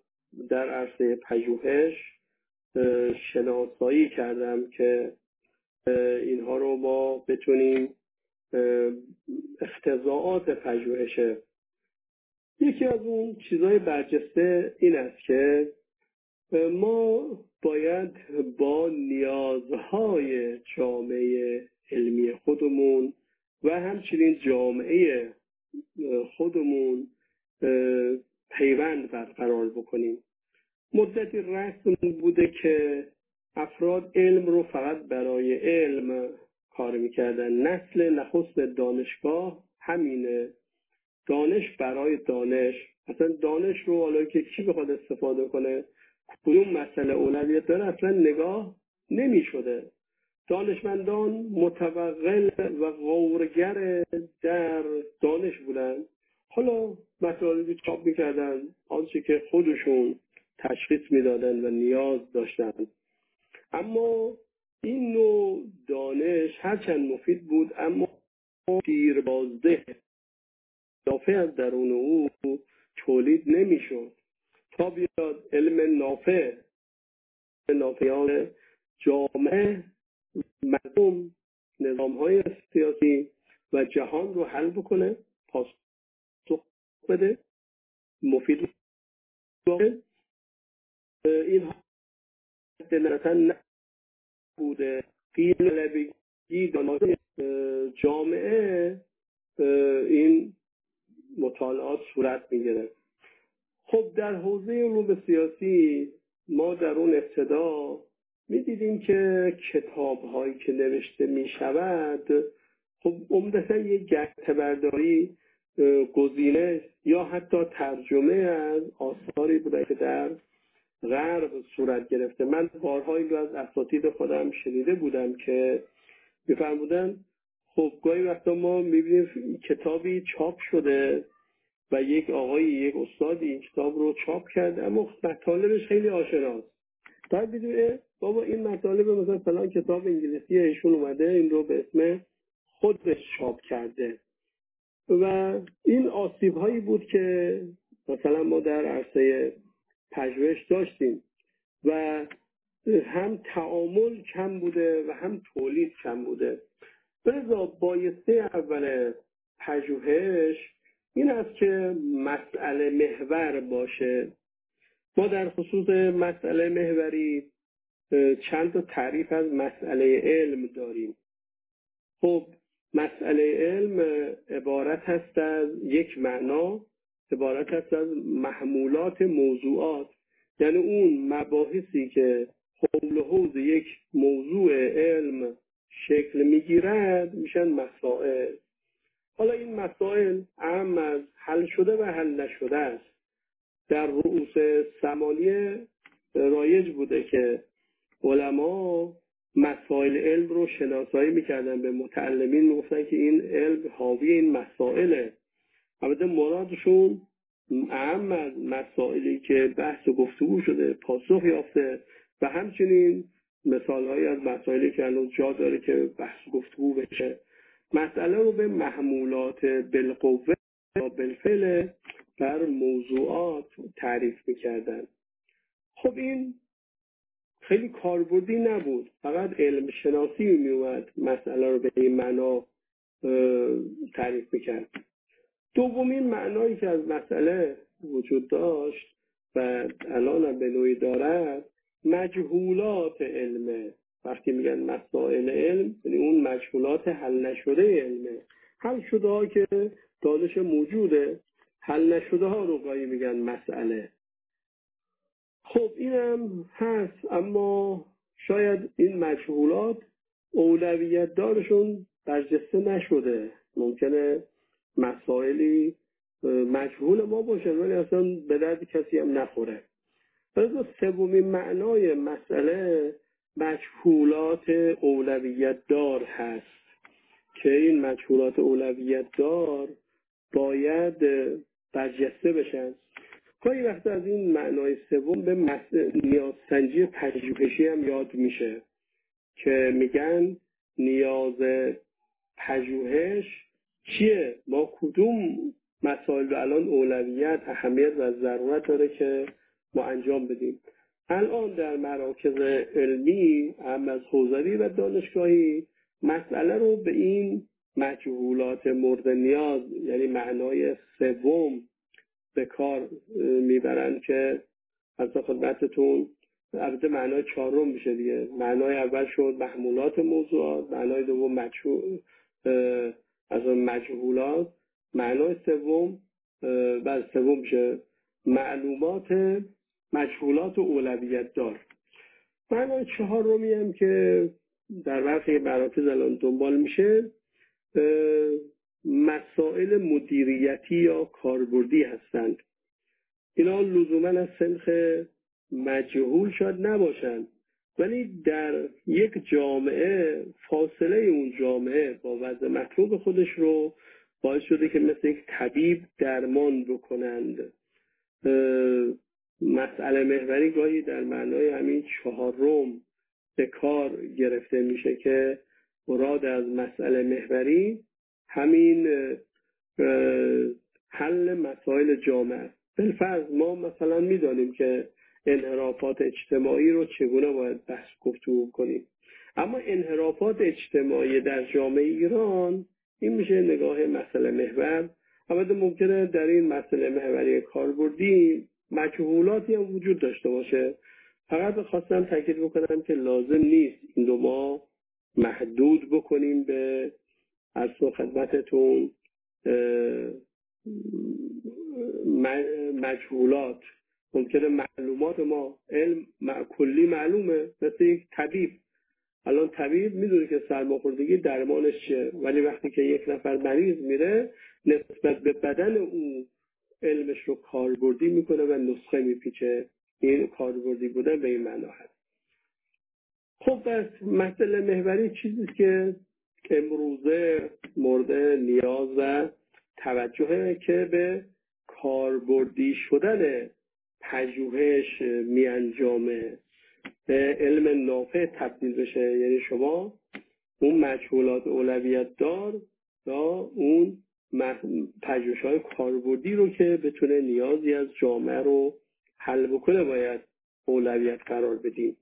در عرصه پژوهش شناسایی کردم که اینها رو ما بتونیم اختزاعات پژوهش یکی از اون چیزهای برجسته این است که ما باید با نیازهای جامعه علمی خودمون و همچنین جامعه خودمون پیوند برقرار بکنیم. مدتی رسم بوده که افراد علم رو فقط برای علم کار می‌کردن. نسل نخست دانشگاه همینه. دانش برای دانش. اصلا دانش رو حالا که کی بخواد استفاده کنه کدوم مسئله اولویت داره اصلا نگاه نمی شده دانشمندان متوقل و غورگر در دانش بودن. حالا مطالبی چاپ می‌کردن. آنچه که خودشون تشخیص می‌دادن و نیاز داشتن. اما این نوع دانش هرچند مفید بود اما دیربازده اضافه از درون او تولید نمی‌شد. تا بیاد علم نافع نافعان جامعه مردم نظام های سیاسی و جهان رو حل بکنه پاسخ بده مفید این دلتا نبوده. قیل جامعه این مطالعات صورت می‌گیره. خب در حوزه علوم سیاسی ما در اون ابتدا می‌دیدیم که کتاب هایی که نوشته می شود خب عمدتا یک گرد برداری گزینه یا حتی ترجمه از آثاری بوده که در غرب صورت گرفته. من بارها این رو از اساتید خودم شنیده بودم که میفرمودن خب گاهی وقتا ما می‌بینیم کتابی چاپ شده و یک آقایی یک استادی این کتاب رو چاپ کرده اما مطالبش خیلی آشناست بعد بدونه بابا این مطالب مثلا فلان کتاب انگلیسی ایشون اومده این رو به اسم خودش چاپ کرده. و این آسیب هایی بود که مثلا ما در عرصه پژوهش داشتیم و هم تعامل کم بوده و هم تولید کم بوده. لذا بایسته اول پژوهش این است که مسئله محور باشه. ما در خصوص مسئله محوری چند تا تعریف از مسئله علم داریم. خب مسئله علم عبارت هست از یک معنا. عبارت هست از محمولات موضوعات. یعنی اون مباحثی که حول حوز یک موضوع علم شکل می‌گیرد میشن مسائل. حالا این مسائل اهم از حل شده و حل نشده است. در رؤوس سمالیه رایج بوده که علما مسائل علم رو شناسایی می‌کردن به متعلمین می‌گفتن که این علم حاوی این مسائله. البته مرادشون اهم از مسائلی که بحث و گفتگو شده پاسخ یافته و همچنین مثال از مسائلی که الان جا داره که بحث و گفتگو بشه. مسئله رو به محمولات بالقوه یا بالفعل بر موضوعات تعریف می‌کردن. خب این خیلی کاربردی نبود. فقط علم شناسی میومد مسئله رو به این معنا تعریف می‌کرد. دومین معنایی که از مسئله وجود داشت و الان هم به نوعی دارد مجهولات علمه وقتی میگن مسائل علم یعنی اون مجهولات حل نشده علمه. حل شده ها که دانش موجوده حل نشده ها رو گاهی میگن مسئله. خب اینم هست اما شاید این مجهولات اولویت دارشون برجسته نشده. ممکنه مسائلی مجهول ما باشن ولی اصلا به درد کسی هم نخوره. لذا سومین معنای مسئله مجهولات اولویت دار هست. که این مجهولات اولویت دار باید برجسته بشن. گاهی وقت از این معنای سوم به نیازسنجی پژوهشی هم یاد میشه که میگن نیاز پژوهش چیه؟ ما کدوم مسائل رو الان اولویت اهمیت و ضرورت داره که ما انجام بدیم؟ الان در مراکز علمی هم از حوزوی و دانشگاهی مسئله رو به این مجهولات مورد نیاز یعنی معنای سوم به کار می‌برند که از خدمتتون البته معنای چهارم میشه دیگه. معنای اول شد محمولات موضوعات معنای دوم مجهول از مجهولات. معنای سوم بعد سوم میشه معلومات مجهولات و اولویت دار. معنای چهارمی هم که در برخی مراکز الان دنبال میشه. مسائل مدیریتی یا کاربردی هستند. اینا لزوما از سنخ مجهول شاید نباشند. ولی در یک جامعه فاصله اون جامعه با وضع مطلوب خودش رو باعث شده که مثل یک طبیب درمان بکنند. مسئله محوری گاهی در معنای همین چهارم به کار گرفته میشه که مراد از مسئله محوری همین حل مسائل جامعه. بالفرض ما مثلا می‌دانیم که انحرافات اجتماعی رو چگونه باید بحث گفتگو کنیم؟ اما انحرافات اجتماعی در جامعه ایران این میشه نگاه مسئله محور. البته ممکنه در این مسئله محوری کاربردی مجهولاتی هم وجود داشته باشه. فقط خواستم تاکید بکنم که لازم نیست این دو ما محدود بکنیم به از خدمتتون مجهولات. ممکنه معلومات ما علم کلی معلومه مثل یک طبیب. الان طبیب می‌دونه که سرماخوردگی درمانش چیه ولی وقتی که یک نفر مریض میره نسبت به بدن او علمش رو کاربردی می‌کنه و نسخه میپیچه. این کاربردی بودن به این معنا هست. خب پس مسئله محوری چیزی که امروزه مورد نیاز و توجهه که به کاربردی شدن پژوهش میانجامه. به علم نافع تبدیل بشه. یعنی شما اون مجهولات اولویت دار یا اون پژوهش های کاربردی رو که بتونه نیازی از جامعه رو حل بکنه باید اولویت قرار بدیم.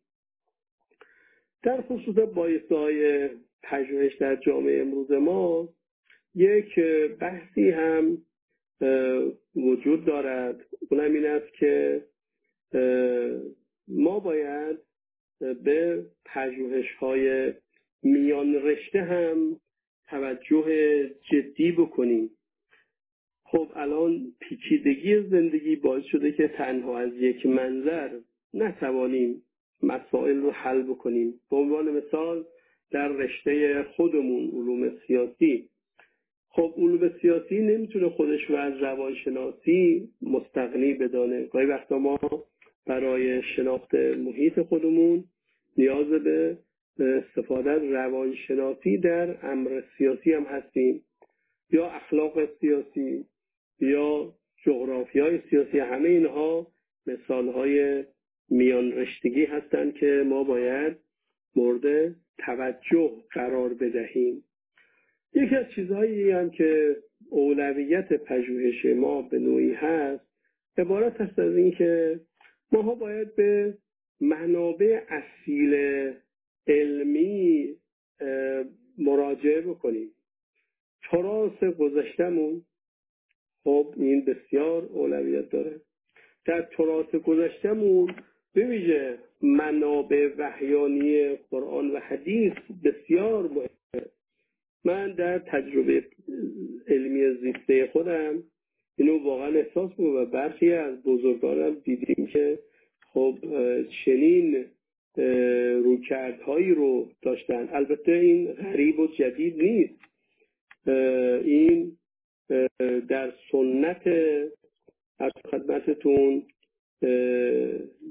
در خصوص بایسته های پژوهش در جامعه امروز ما یک بحثی هم وجود دارد. اونم این است که ما باید به پژوهش های میان رشته هم توجه جدی بکنیم. خب الان پیچیدگی زندگی باعث شده که تنها از یک منظر نتوانیم مسائل رو حل بکنیم. به عنوان مثال در رشته خودمون علوم سیاسی خب علوم سیاسی نمی‌تونه خودش رو از روانشناسی مستقنی بدانه. گاهی وقتا ما برای شناخت محیط خودمون نیاز به استفاده از روانشناسی در امر سیاسی هم هستیم. یا اخلاق سیاسی یا جغرافی های سیاسی همه اینها مثال های میان رشتگی هستند که ما باید مورد توجه قرار بدهیم. یکی از چیزهایی هم که اولویت پژوهش ما به نوعی هست عبارت هست از اینکه ماها باید به منابع اصیل علمی مراجعه بکنیم. تراس گذشتمون خب این بسیار اولویت داره. در تراس گذشتمون به ویژه منابع وحیانی قرآن و حدیث بسیار مهمه من در تجربه علمی زیسته خودم اینو واقعا احساس بود و برخی از بزرگانم دیدیم که خب چنین روکردهایی رو داشتن. البته این غریب و جدید نیست. این در سنت از خدمتتون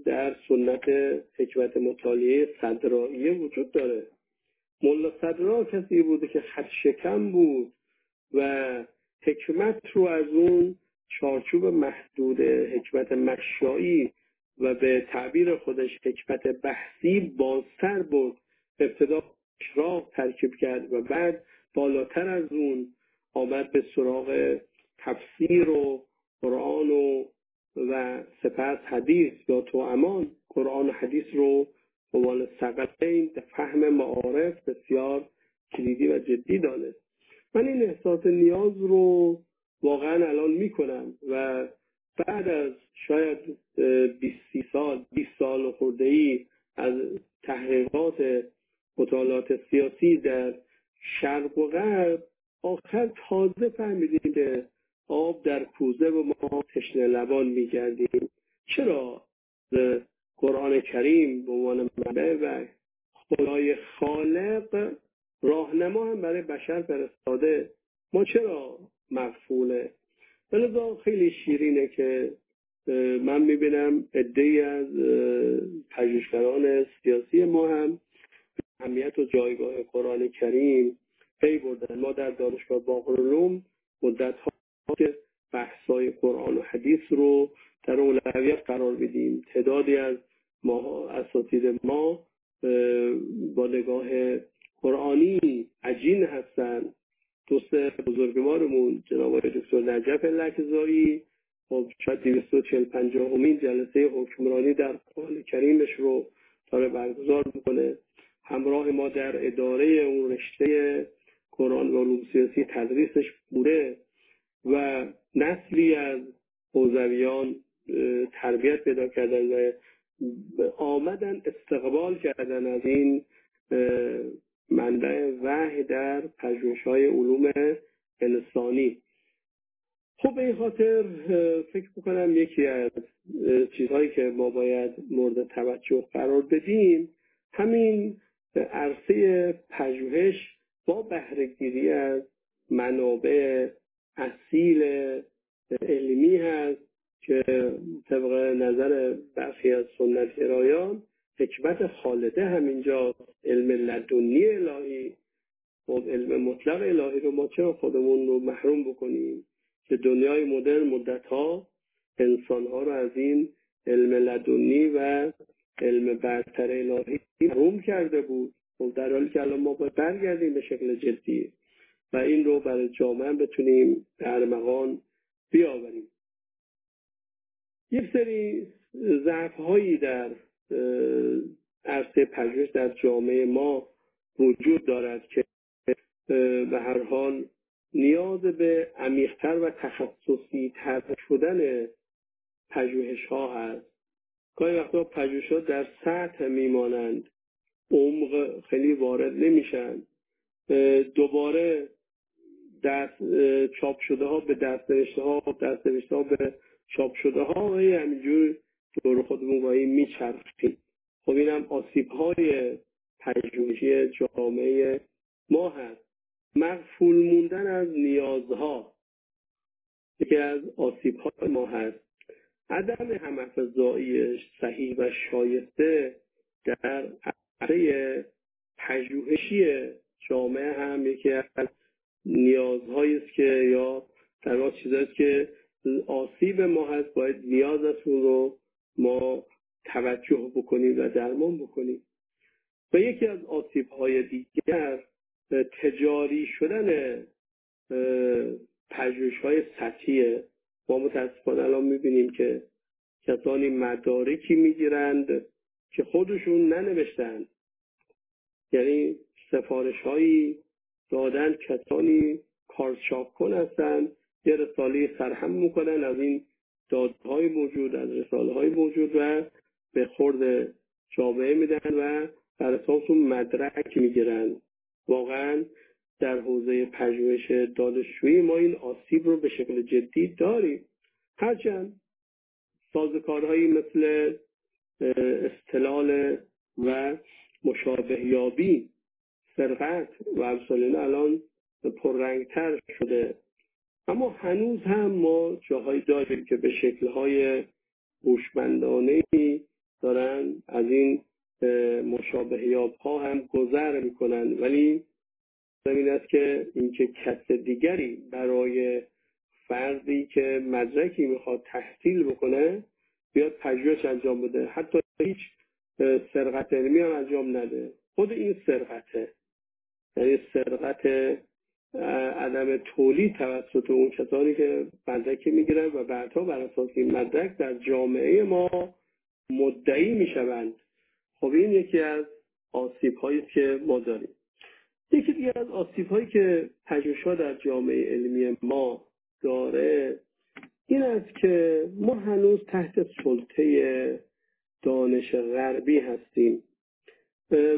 در سنت حکمت مطالعه صدراییه وجود داره. ملا صدرا کسی بوده که خط شکم بود و حکمت رو از اون چارچوب محدود حکمت مشایی و به تعبیر خودش حکمت بحثی بازتر بود ابتدا اشراق ترکیب کرد و بعد بالاتر از اون آمد به سراغ تفسیر و قرآن و و سپس حدیث یا تو امان. قرآن و حدیث رو عنوان سقلین فهم معارف بسیار کلیدی و جدی دانست من این احساس نیاز رو واقعا الان می‌کنم و بعد از شاید 20 سال 20 سال خورده ای از تحقیقات مطالعات سیاسی در شرق و غرب آخر تازه فهمیدیم که آب در کوزه و ما تشنه لبان میگردیم. چرا؟ قرآن کریم به عنوان منبع و خدای خالق راهنما هم برای بشر فرستاده. ما چرا مغفوله لذا خیلی شیرینه که من می‌بینم ای از پژوهشگران سیاسی ما هم اهمیت و جایگاه قرآن کریم پی بردن. ما در دانشگاه باقرالعلوم مدت ها که بحثای قرآن و حدیث رو در اولویت قرار میدیم تعدادی از ما اساتید ما با نگاه قرآنی عجین هستند. دوست بزرگوارمون جناب دکتر نجف لکزایی. خب شاید 240 پنجاهمین جلسه حکمرانی در قرآن کریمش رو داره برگزار می‌کنه. همراه ما در اداره اون رشته قرآن و علوم سیاسی تدریسش بوده. و نسلی از حوزویان تربیت پیدا کردن و آمدن استقبال کردن از این منبع وحی در پژوهش های علوم انسانی. خب به این خاطر فکر می‌کنم یکی از چیزهایی که ما باید مورد توجه قرار بدیم همین عرصه پژوهش با بهرهگیری از منابع اصیل علمی هست که طبق نظر برخی از سنت گرایان حکمت خالده همینجا علم لدنی الهی خب علم مطلق الهی رو ما چرا خودمون رو محروم بکنیم؟ که دنیای مدرن مدت ها انسان ها رو از این علم لدنی و علم برتر الهی محروم کرده بود. خب در حالی که الان ما باید برگردیم به شکل جدی. و این رو برای جامعه بتونیم در مقام بیاوریم. یک سری ضعف هایی در عرصه پژوهش در جامعه ما وجود دارد که به هر حال نیاز به عمیقتر و تخصصی تر شدن پژوهش ها هست. گاهی وقتا پژوهش ها در سطح میمانند عمق خیلی وارد نمیشن. دوباره دست چاپ شده ها به دست نوشته ها دست نوشته ها به چاپ شده ها و همینجور دور خودمون گاهی میچرخیم. خب اینم آسیب های پژوهشی جامعه ما هست. مغفول موندن از نیازها یکی از آسیب های ما هست. عدم همافزایی صحیح و شایسته در عرصه پژوهشی جامعه هم یکی از نیازهایی است که یا در واقع چیزایی که آسیب ما هست باید نیاز از اون رو ما توجه بکنیم و درمان بکنیم. و یکی از آسیب های دیگر تجاری شدن پژوهش های سطحیه. ما متاسفانه الان می‌بینیم که کسانی مدارکی می‌گیرند که خودشون ننوشتند یعنی سفارش هایی دادن کسانی کارشاپ کن هستند یه رساله سرهم می‌کنن از این دادهای موجود از رساله های موجود و به خورد جامعه میدن و بر اساس مدرک می‌گیرن. واقعا در حوزه پژوهش دانشجویی ما این آسیب رو به شکل جدی داریم. هرچند سازکارهایی مثل استلال و مشابه یابی سرقت و امثال الان پررنگتر شده. اما هنوز هم ما جاهایی داریم که به شکلهای هوشمندانه دارن. از این مشابه یاب ها هم گذر می‌کنن. ولی این است که اینکه کس دیگری برای فردی که مدرکی می‌خواد تحصیل بکنه بیاد پژوهش انجام بده. حتی هیچ سرقت علمی هم انجام نده. خود این سرقته. یعنی سرقت عدم تولید توسط اون کسانی که مدرک می‌گیرن و بعدها بر اساس این مدرک در جامعه ما مدعی می‌شوند. خب این یکی از آسیب هایی که ما داریم. یکی دیگه از آسیب هایی که پژوهش‌ها در جامعه علمی ما داره این است که ما هنوز تحت سلطه دانش غربی هستیم.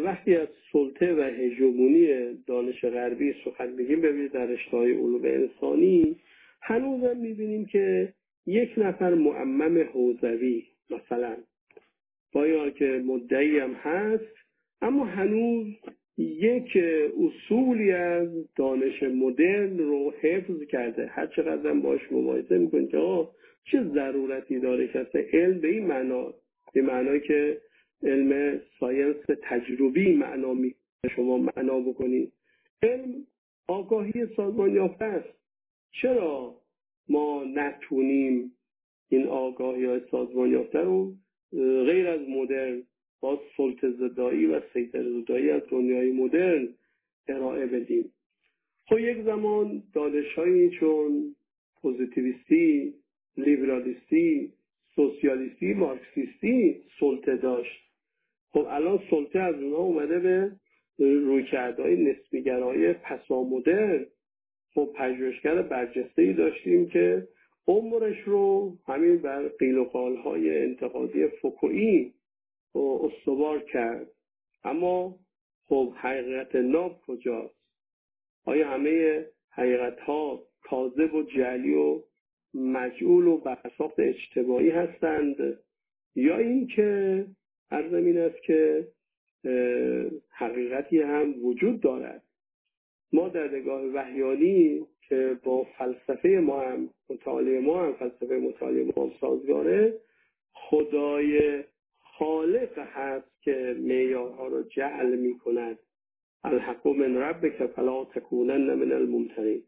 وقتی از سلطه و هژمونی دانش غربی سخن میگیم ببینید در رشته های علوم انسانی هنوز هم می‌بینیم که یک نفر معمم حوزوی مثلا باید که مدعی هم هست اما هنوز یک اصولی از دانش مدرن رو حفظ کرده. هر چقدر باش مباحثه می‌کنید که چه ضرورتی داره که علم به این معنا به معنای که علم ساینس تجربی معنا می شما معنا بکنید. علم آگاهی سازمان یافته است. چرا ما نتونیم این آگاهی های سازمان یافته رو غیر از مدرن با سلط زدایی و سیطر زدایی از دنیای مدرن ارائه بدیم؟ خب یک زمان دانشهایی چون پوزیتیویستی لیبرالیستی سوسیالیستی مارکسیستی سلطه داشت. خب الان سلطه از اونها اومده به رویکردهای نسبیگرای پسامدرن خب پژوهشگر برجسته ای داشتیم که عمرش رو همین بر قیل و های انتقادی فکویی استوار کرد. اما خب حقیقت ناب کجاست؟ آیا همه حقیقت ها کاذب و جلی و مجعول و برساخت اجتماعی هستند؟ یا اینکه هر زمین است که حقیقتی هم وجود دارد. ما در نگاه وحیانی که با فلسفه ما هم مطالعه ما هم فلسفه مطالعه ما هم سازگاره خدای خالق هست که معیارها رو جعل می کند الحق من ربک فلا تکونن من الممترین.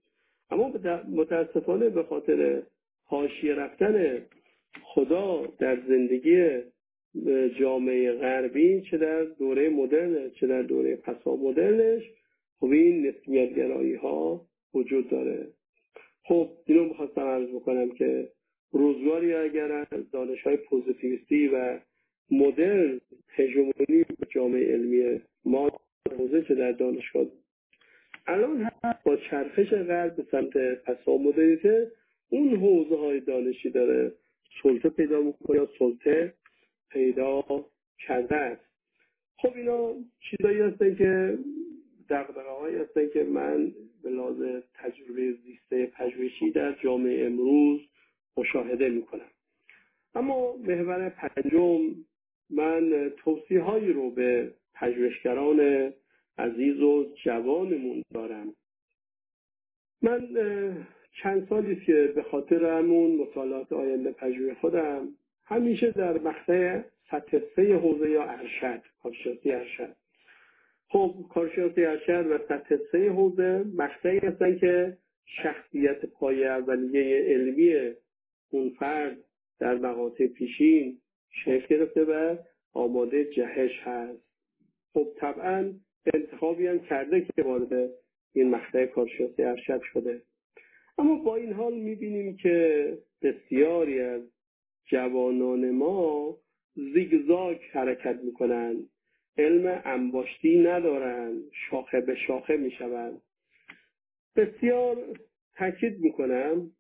اما متاسفانه به خاطر حاشیه رفتن خدا در زندگی جامعه غربی چه در دوره مدرن چه در دوره پسا مدرنش. خب این نسبیتگرایی ها وجود داره. خب اینو می‌خواستم عرض بکنم که روزگاری اگر از دانش های پوزیتیویستی و مدرن هژمونی جامعه علمی ما حوزه چه در دانشگاه. الان هم با چرخش غرب به سمت پسا مدرنیته اون حوزه های دانشی داره سلطه پیدا می‌کنه یا سلطه پیدا کرده است. خب اینا چیزایی هستن که دقدقه هایی هستن که من به لازم تجربه زیسته پژوهشی در جامعه امروز مشاهده می‌کنم. اما محور پنجم من توصیه هایی رو به پژوهشگران عزیز و جوانمون دارم. من چند سالی که به خاطر همون مطالعات آینده پژوهش خودم همیشه در مقطع سطح سه حوزه یا ارشد کارشناسی ارشد. خب کارشناسی ارشد و سطح سه حوزه مقطعی هستن که شخصیت پای اولیه علمی اون فرد در مقاطع پیشین شکل گرفته و آماده جهش هست. خب طبعا انتخابی هم کرده که وارد این مقطع کارشناسی ارشد شده. اما با این حال می‌بینیم که بسیاری از جوانان ما زیگزاگ حرکت می‌کنند. علم انباشتی ندارند. شاخه به شاخه می‌شوند. بسیار تاکید می‌کنم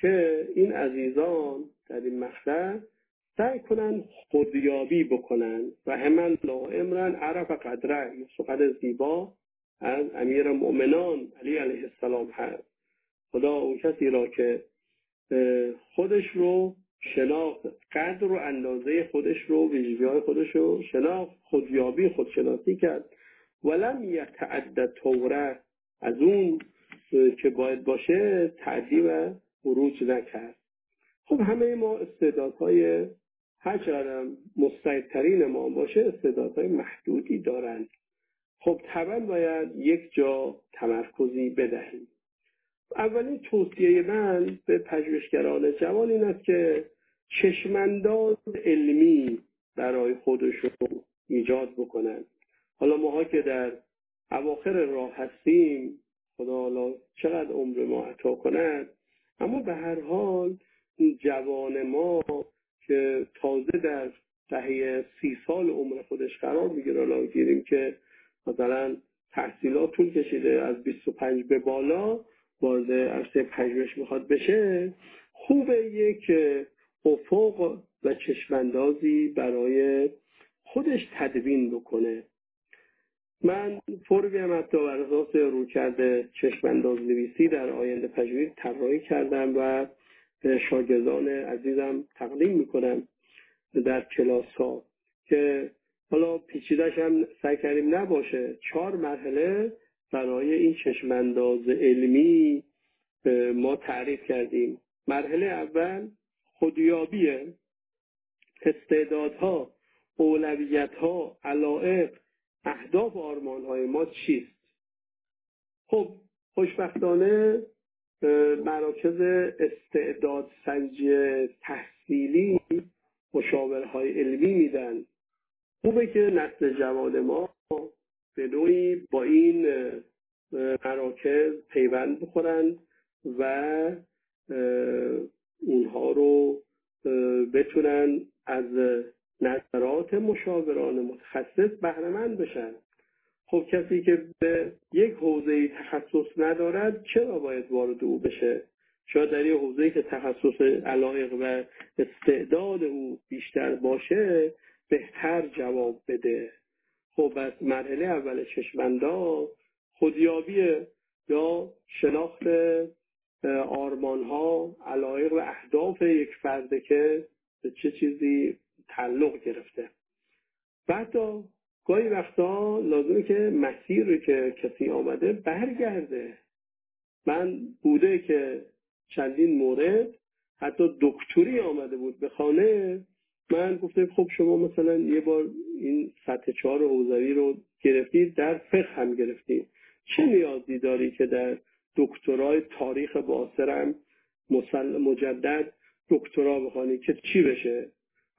که این عزیزان در این مقطع سعی کنن خودیابی بکنن و لا امرن عرف قدره سخن زیبا از امیر مؤمنان علی علیه السلام هست. خدا اون کسی را که خودش رو شناخت قدر و اندازه خودش رو ویژگی های خودش رو شناخت خودیابی خودشناسی کرد. ولم یتعد توره از اون که باید باشه تعدی و بروج نکرد. خب همه ما استعدادهای هر چقدر مستعدترین ما باشه استعدادهای محدودی دارند. خب طبعا باید یک جا تمرکزی بدهیم. اولین توصیه من به پژوهشگران جوان این است که چشمانداز علمی برای خودشون ایجاد بکنن. حالا ماها که در اواخر راه هستیم خدا حالا چقدر عمر ما عطا کند اما به هر حال جوان ما که تازه در دهه سی سال عمر خودش قرار می‌گیره حالا گیریم که مثلا تحصیلات طول کشیده از 25 به بالا وارد عرصه پژوهش می‌خواد بشه خوبه یک افق و چشماندازی برای خودش تدوین بکنه. من فوری هم حتی بر اساس رو کرده چشمانداز نویسی در آینده پژوهش طراحی کردم و شاگردان عزیزم تقدیم می‌کنم در کلاس ها که حالا پیچیدش هم سعی کردیم نباشه. چهار مرحله برای این چشمانداز علمی ما تعریف کردیم. مرحله اول خودیابی استعدادها اولویتها علائق اهداف آرمان های ما چیست؟ خب خوشبختانه مراکز استعداد سنجی تحصیلی مشاورهای علمی میدن. خوبه که نسل جوان ما به نوعی با این مراکز پیوند بخورند و اونها رو بتونن از نظرات مشاوران متخصص بهرهمند بشن. خب کسی که به یک حوزه تخصص ندارد چرا باید وارد او بشه؟ شاید در یه حوزه که تخصص علایق و استعداد او بیشتر باشه بهتر جواب بده. خب از مرحله اول چشمندا خودیابی یا شناخت آرمان ها علایق و اهداف یک فرده که به چه چیزی تعلق گرفته. بعد گاهی وقتا لازمه که مسیر که کسی آمده برگرده. من بوده که چندین مورد حتی دکتری آمده بود به خانه من گفتم خب شما مثلا یه بار این سطح چهار حوزوی رو گرفتید در فقه هم گرفتید. چه نیازی داری که در دکترای تاریخ باصرم مجدد دکترا بخوانی که چی بشه؟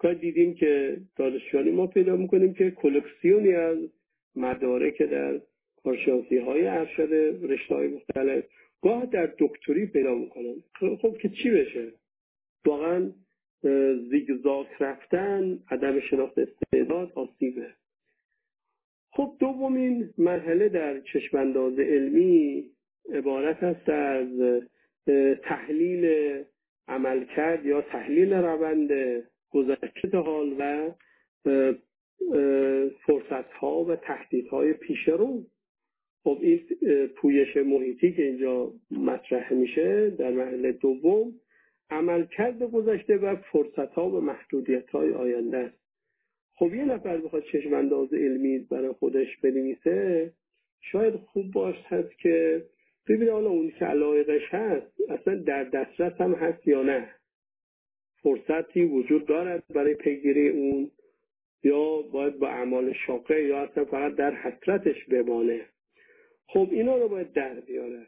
که دیدیم که دانشجویان ما پیدا می‌کنیم که کلکسیونی از مدارک در کارشناسی های ارشد رشته های مختلف گاه در دکتری پیدا می‌کنن. خب که چی بشه؟ واقعا زیگزاک رفتن عدم شناخت استعداد آسیبه. خب دومین مرحله در چشمانداز علمی عبارت است از تحلیل عملکرد یا تحلیل روند گذشته حال و فرصت ها و تهدید های پیش رو. خب این پویش محیطی که اینجا مطرح میشه در مرحله دوم عملکرد گذشته و فرصت ها و محدودیت های آینده است. خب یه نفر بخواد چشم انداز علمی برای خودش بنویسه شاید خوب باش هست که ببینه حالا اون که علایقش هست اصلا در دسترس هم هست یا نه. فرصتی وجود دارد برای پیگیری اون یا باید با اعمال شاقه یا اصلا فقط در حسرتش بمانه. خب اینا رو باید در بیاره.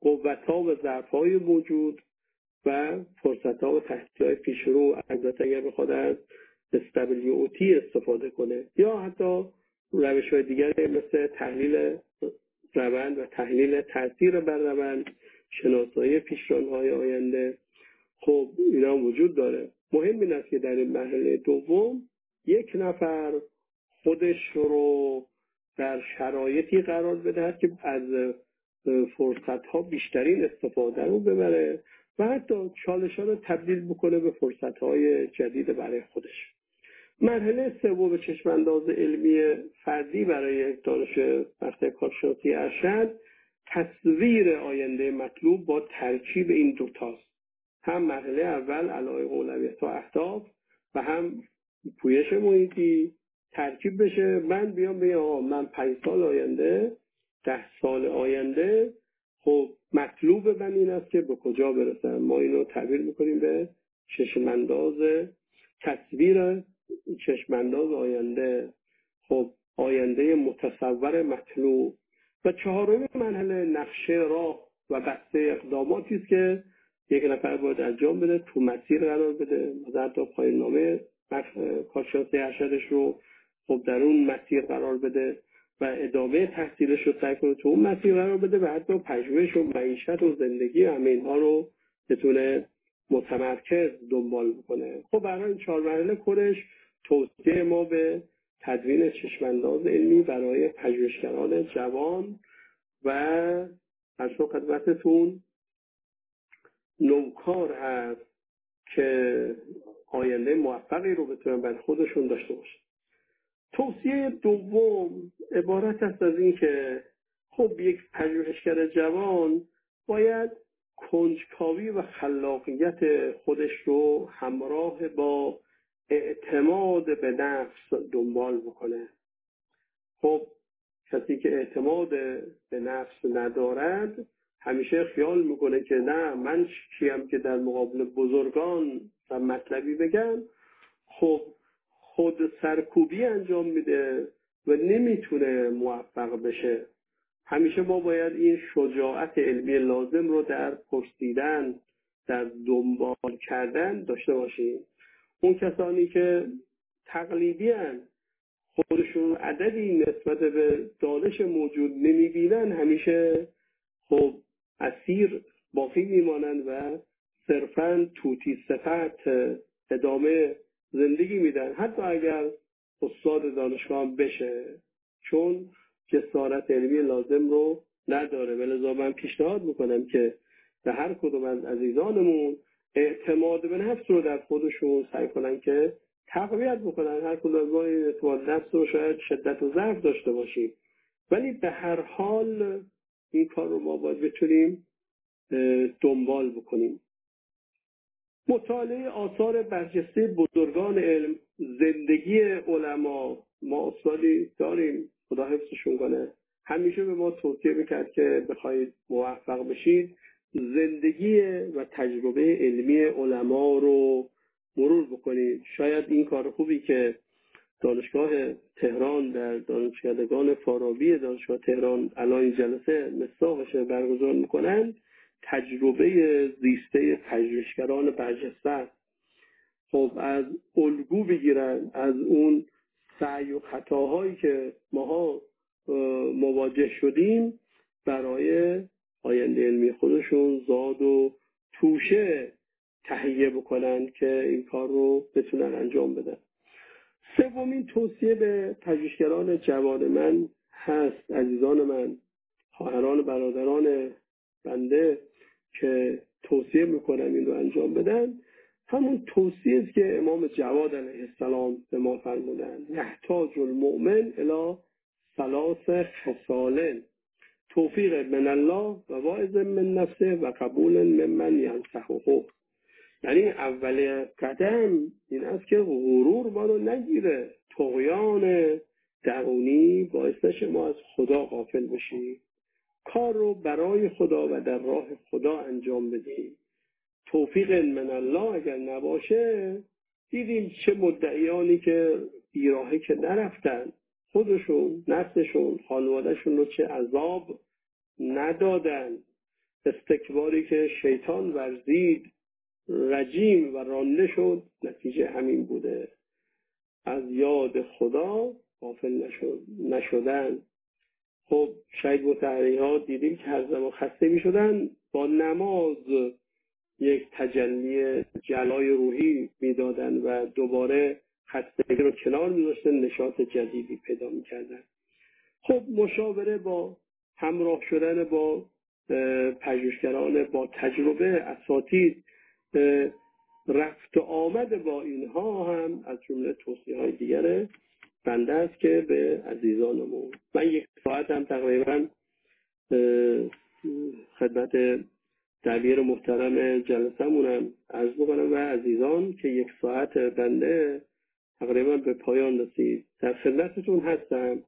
قوت ها و ضعف های موجود و فرصت ها و تحصیل های پیش رو البته اگر بخواد از SWOT استفاده کنه. یا حتی روش های دیگری مثل تحلیل روند و تحلیل تاثیر بر روند شناسایی پیشران های آینده. خب اینا وجود داره. مهم این است که در این مرحله دوم یک نفر خودش رو در شرایطی قرار بدهد که از فرصت ها بیشترین استفاده رو ببره و حتی چالش ها رو تبدیل بکنه به فرصت های جدید برای خودش. مرحله سوم چشمانداز علمی فردی برای دانش مقطع کارشناسی ارشد تصویر آینده مطلوب با ترکیب این دوتاست هم مرحله اول علایق اولویت و اهداف و هم پویش محیطی ترکیب بشه. من بیام بگم من پنج سال آینده ده سال آینده خب مطلوب من این است که به کجا برسم. ما اینو تعبیر می‌کنیم به چشمانداز تصویر چشمانداز آینده. خب آینده متصور مطلوب. و چهارم مرحله نقشه راه و بسته اقداماتی است که یک نفر باید انجام بده تو مسیر قرار بده. مثلا تا پایین نامه کارشناسی ارشدش رو خب در اون مسیر قرار بده. و ادامه تحصیلش رو سعی کنه تو اون مسیر قرار بده و حتی پژوهش و معیشت و زندگی همه اینها رو بتونه متمرکز دنبال بکنه. خب برای این چهار مرحله کورش توصیه ما به تدوین چشمانداز علمی برای پژوهشگران جوان و از خدمتتون نوکار هست که آینده موفقی رو بتونن بر خودشون داشته باشن. توصیه دوم عبارت است از اینکه خب یک پژوهشگر جوان باید کنجکاوی و خلاقیت خودش رو همراه با اعتماد به نفس دنبال بکنه. خب کسی که اعتماد به نفس ندارد همیشه خیال می‌کنه که نه من کیم که در مقابل بزرگان و مطلبی بگم. خب خود سرکوبی انجام میده و نمی‌تونه موفق بشه. همیشه ما باید این شجاعت علمی لازم رو در پرسیدن در دنبال کردن داشته باشیم. اون کسانی که تقلیدی خودشون عددی نسبت به دانش موجود نمی‌بینن همیشه خب اسیر باقی میمانند و صرفا توتی صفت ادامه زندگی میدن. حتی اگر استاد دانشگاه بشه چون جسارت علمی لازم رو نداره. ولذا من پیشنهاد می‌کنم که به هر کدوم از عزیزانمون اعتماد به نفس رو در خودشون سعی کنن که تقویت بکنن. هر کدوم از ما این اعتماد نفس رو شاید شدت و ضعف داشته باشیم. ولی به هر حال این کار رو ما باید بتونیم دنبال بکنیم. مطالعه آثار برجسته بزرگان علم زندگی علما ما استادی داریم خدا حفظشون کنه. همیشه به ما توصیه می‌کرد که بخواید موفق بشید. زندگی و تجربه علمی علما رو مرور بکنید. شاید این کار خوبی که دانشگاه تهران در دانشکدگان فارابی دانشگاه تهران الان جلسه مساقش برگزار می‌کنند تجربه زیسته پژوهشگران برجسته. خب از الگو بگیرن از اون سعی و خطاهایی که ماها مواجه شدیم برای آینده علمی خودشون زاد و توشه تهیه بکنن که این کار رو بتونن انجام بدن. سومین توصیه به پژوهشگران جوان من هست عزیزان من خواهران برادران بنده که توصیه می‌کنم این رو انجام بدن. همون توصیه است که امام جواد علیه السلام به ما فرمودن یحتاج المؤمن الى ثلاث خصال. توفیق من الله و واعظ من نفسه و قبول من ینصحه. یعنی اول قدم این است که غرور ما رو نگیره. تقیان درونی باعث نشه ما از خدا غافل بشیم. کار رو برای خدا و در راه خدا انجام بدیم. توفیق من الله اگر نباشه دیدیم چه مدعیانی که بیراهه که نرفتن. خودشون نفسشون خانوادهشون رو چه عذاب ندادن. استکباری که شیطان ورزید رجیم و رانده شد نتیجه همین بوده. از یاد خدا غافل نشد نشدن. خب شاید متحری ها دیدیم که هر زمان خسته می شدن با نماز یک تجلی جلای روحی می‌دادن و دوباره خستگی رو کنار میذاشتن نشاط جدیدی پیدا می‌کردن. خب مشاوره با همراه شدن با پژوهشگران با تجربه اساتید رفت و آمد با اینها هم از جمله توصیه های دیگر بنده است که به عزیزانمون. من یک ساعت هم تقریبا خدمت دبیر محترم جلسهمونم عرض بکنم و عزیزان که یک ساعت بنده تقریبا به پایان رسید. در خدمتتون هستم.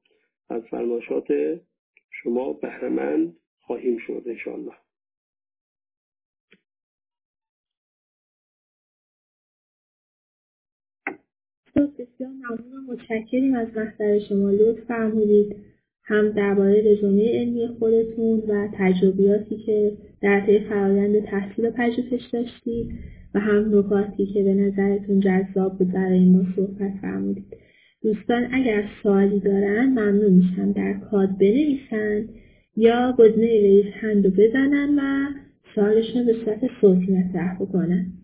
از فرماشات شما بهرمند خواهیم شد انشاءالله. بسیار ممنون و متشکریم از محضر شما. لطف فرمودید هم درباره رزومه علمی خودتون و تجربیاتی که در طی فرایند تحصیل و پژوهش داشتید و هم نکاتی که به نظرتون جذاب بود برای ما صحبت فرمودید. دوستان اگر سوالی دارن ممنون میشم در کاد بنویسن یا گزینه ریز هند رو بزنن و سوالشون به صورت صوتی مطرح بکنن.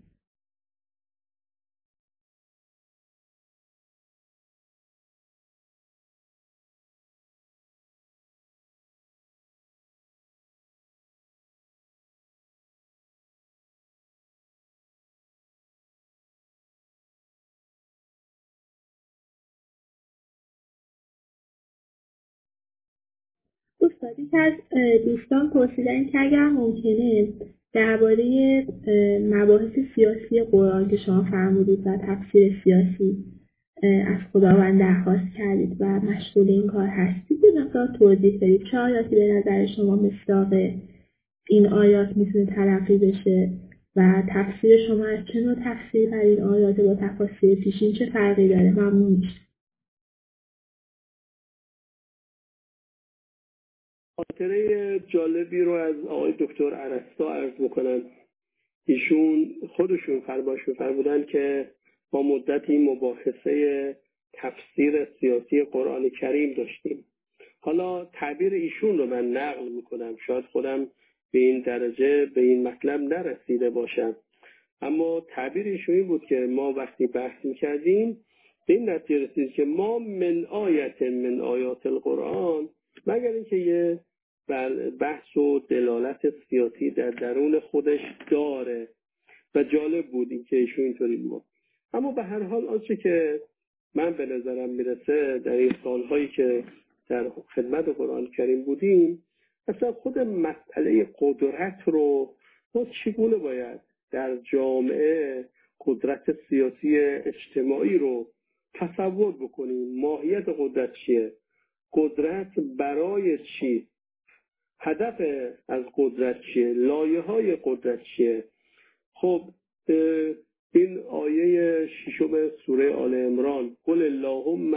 که از دوستان پرسیدن که اگر ممکنه درباره مباحث سیاسی قرآن که شما فرمودید و تفسیر سیاسی از خداوند درخواست کردید و مشغول این کار هستید به مقدار توضیح بدید چه آیاتی به نظر شما مصداق این آیات می‌تونه تلقی بشه و تفسیر شما از چه نوع تفسیر بر این آیات با تفاسیر پیشین چه فرقی داره؟ ممنون میشه خاطره جالبی رو از آقای دکتر عرستا عرض می‌کنم ایشون خودشون فرمایش فرمودن که با مدتی مباحثه تفسیر سیاسی قرآن کریم داشتیم. حالا تعبیر ایشون رو من نقل می‌کنم. شاید خودم به این درجه به این مطلب نرسیده باشم. اما تعبیر ایشون این بود که ما وقتی بحث می‌کردیم به این نتیجه رسید که ما من آیت من آیات القرآن مگر اینکه یه بحث و دلالت سیاسی در درون خودش داره و جالب بود این که ایشون اینطوری بود اما به هر حال آنچه که من به نظرم می‌رسه در این سالهایی که در خدمت قرآن کریم بودیم اصلا خود مسئله قدرت رو ما چگونه باید در جامعه قدرت سیاسی اجتماعی رو تصور بکنیم؟ ماهیت قدرت چیه؟ قدرت برای چی هدف از قدرت چیه؟ لایه های قدرت چیه؟ خب این آیه ششم سوره آل امران قل اللهم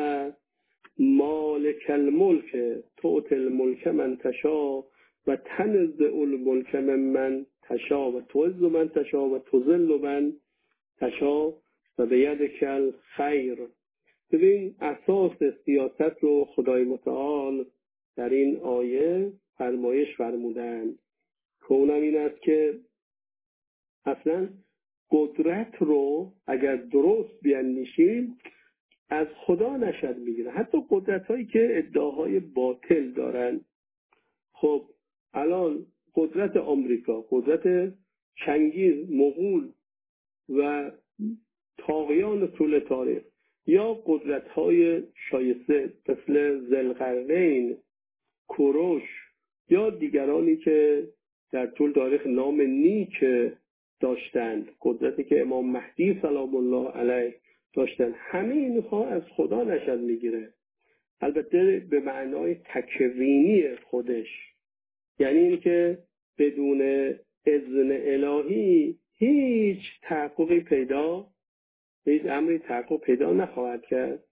مالک الملک توت الملک من تشا و تنز الملک من من تشا و توز من تشا و تزل من تشا و به ید کل خیر ببین اساس سیاست رو خدای متعال در این آیه فرمایش فرمودن که اونم این است که اصلا قدرت رو اگر درست بیاندیشیم از خدا نشد می‌گیره. حتی قدرت هایی که ادعاهای باطل دارن. خب الان قدرت آمریکا قدرت چنگیز مغول و تاقیان طول تاریخ یا قدرت های شایسته مثل زلقرنین کوروش یا دیگرانی که در طول تاریخ نام نیک داشتند قدرتی که امام مهدی سلام الله علیه داشتن همه اینها از خدا نشد می‌گیره. البته به معنای تکوینی خودش. یعنی اینکه بدون اذن الهی هیچ تحققی پیدا هیچ امری تحقق پیدا نخواهد کرد.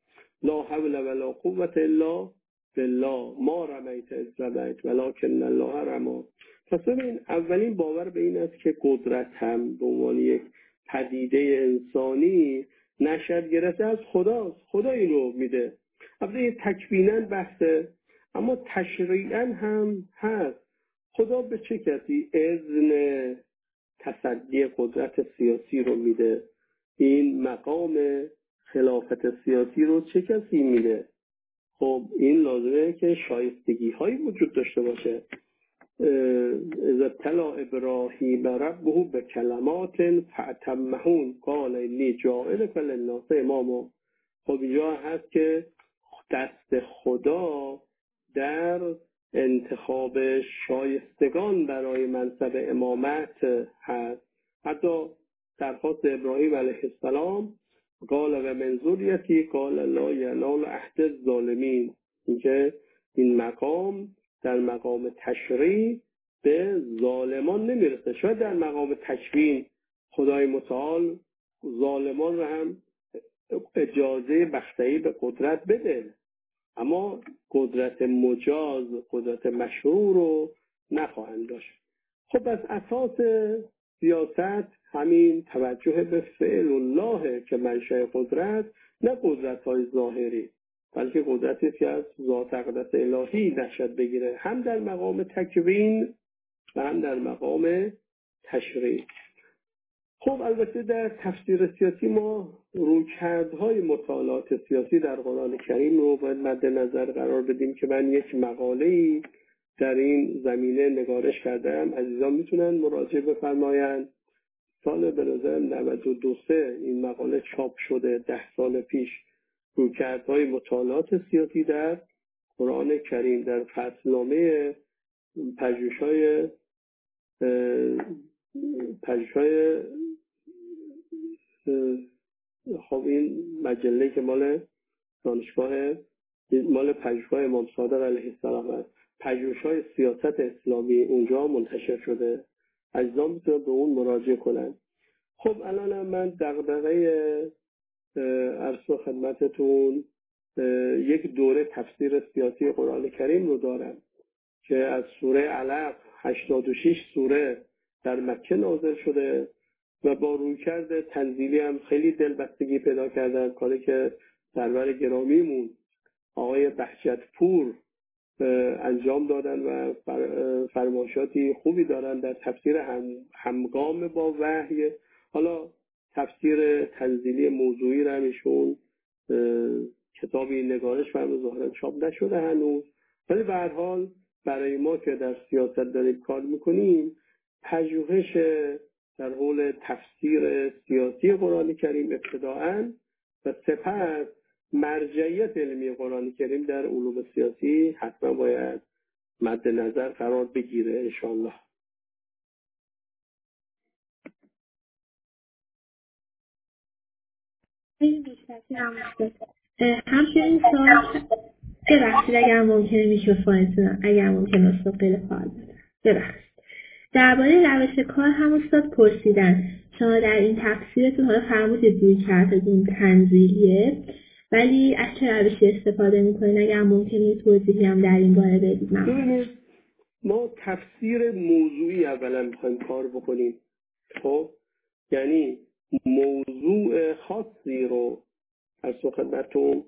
لا حول ولا قوت الا بالله ما رمیت از رمیت ولکن الله رما. پس ببین اولین باور به این است که قدرت هم به عنوان یک پدیده انسانی نشد گرفته از خداست. خدا این رو میده. البته تکوینا بحثه اما تشریعا هم هست. خدا به چه کسی اذن تصدی قدرت سیاسی رو میده؟ این مقام خلافت سیاسی رو چه کسی میده؟ خب این لازمه که شایستگی هایی وجود داشته باشه. اذا تلا ابراهیم ربه به کلمات فعتمهون قال انی جائل للناس اماما. خب اینجا هست که دست خدا در انتخاب شایستگان برای منصب امامت هست. حتی درخواست ابراهیم علیه السلام قال و منظوریتی قال لا ینال عهد الظالمین. اینکه این مقام در مقام تشریع به ظالمان نمی‌رسه. شاید در مقام تکوین خدای متعال ظالمان رو هم اجازه بختهی به قدرت بده. اما قدرت مجاز قدرت مشروع رو نخواهند داشت. خب از اساس سیاست همین توجه به فعل الله که منشأ قدرت نه قدرت های ظاهری بلکه قدرتی که از ذات اقدس الهی نشد بگیره. هم در مقام تکوین و هم در مقام تشریع. خب البته در تفسیر سیاسی ما رویکردهای مطالعات سیاسی در قرآن کریم رو باید مد نظر قرار بدیم که من یک مقاله در این زمینه نگارش کردم. عزیزان می‌تونن مراجعه بفرمایند. سال به نظر 92 این مقاله چاپ شده. ده سال پیش رویکردهای مطالعات سیاسی در قرآن کریم در فصلنامه پژوهش های پژوهش های خب این مجله که مال دانشگاه مال پژوهشگاه امام صادق علیه السلام هست پژوهش های سیاست اسلامی اونجا منتشر شده. اجزا می‌تونن به اون مراجعه کنن. خب الان من دغدغه ارسو خدمتتون یک دوره تفسیر سیاسی قرآن کریم رو دارم که از سوره علق 86 سوره در مکه نازل شده و با رویکرد تنزیلی هم خیلی دلبستگی پیدا کردن. کاری که سرور گرامیمون آقای بحجت پور انجام دادن و فرمایشاتی خوبی دارن در تفسیر هم همگام با وحی. حالا تفسیر تنزیلی موضوعی رو ایشون کتابی نگارش فرم ظاهرا چاپ نشده هنوز. ولی به هر حال برای ما که در سیاست داریم کار می‌کنیم پژوهش در حول تفسیر سیاسی قرآن کریم ابتداعا و سپس مرجعیت علمی قرآن کریم در علوم سیاسی حتما باید مد نظر قرار بگیره انشاءالله. همچنین سال ببخشید اگر ممکنه میکروفونتون اگر ممکنه استاد خیلی فعال ببخشید. درباره روش کار هم استاد پرسیدن. شما در این تفسیرتون حالا فرمودید روی کردتون تنزیلیه. ولی از چه روشی استفاده می‌کنین؟ اگر ممکنه توضیحی هم در این باره بدید ما تفسیر موضوعی اولا می‌خوایم کار بکنیم. خب؟ یعنی موضوع خاصی رو از خدمتتون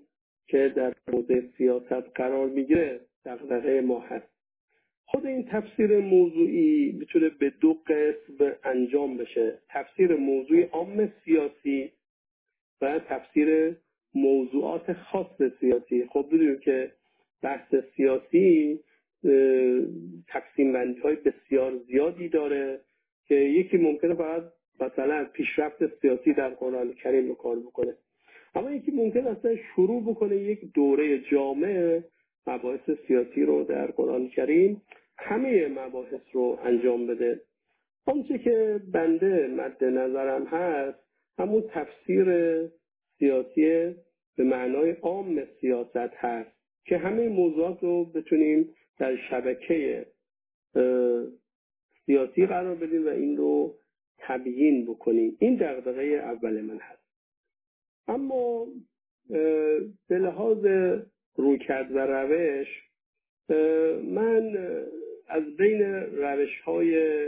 که در موضع سیاست قرار می‌گیره دغدغه ما هست. خود این تفسیر موضوعی می‌تونه به دو قسم انجام بشه. تفسیر موضوعی عام سیاسی و تفسیر موضوعات خاص سیاسی. خب بدونیم که بحث سیاسی تقسیم بندی های بسیار زیادی داره که یکی ممکنه باید مثلا پیشرفت سیاسی در قرآن کریم رو کار بکنه. اما یکی ممکن اصلا شروع بکنه یک دوره جامع مباحث سیاسی رو در قرآن کریم همه مباحث رو انجام بده. آنچه که بنده مد نظرم هست همون تفسیر سیاسی به معنای عام سیاست هست که همه موضوعات رو بتونیم در شبکه سیاسی قرار بدیم و این رو تبیین بکنیم. این دقدقه اول من هست. اما به لحاظ رویکرد و روش من از بین روش های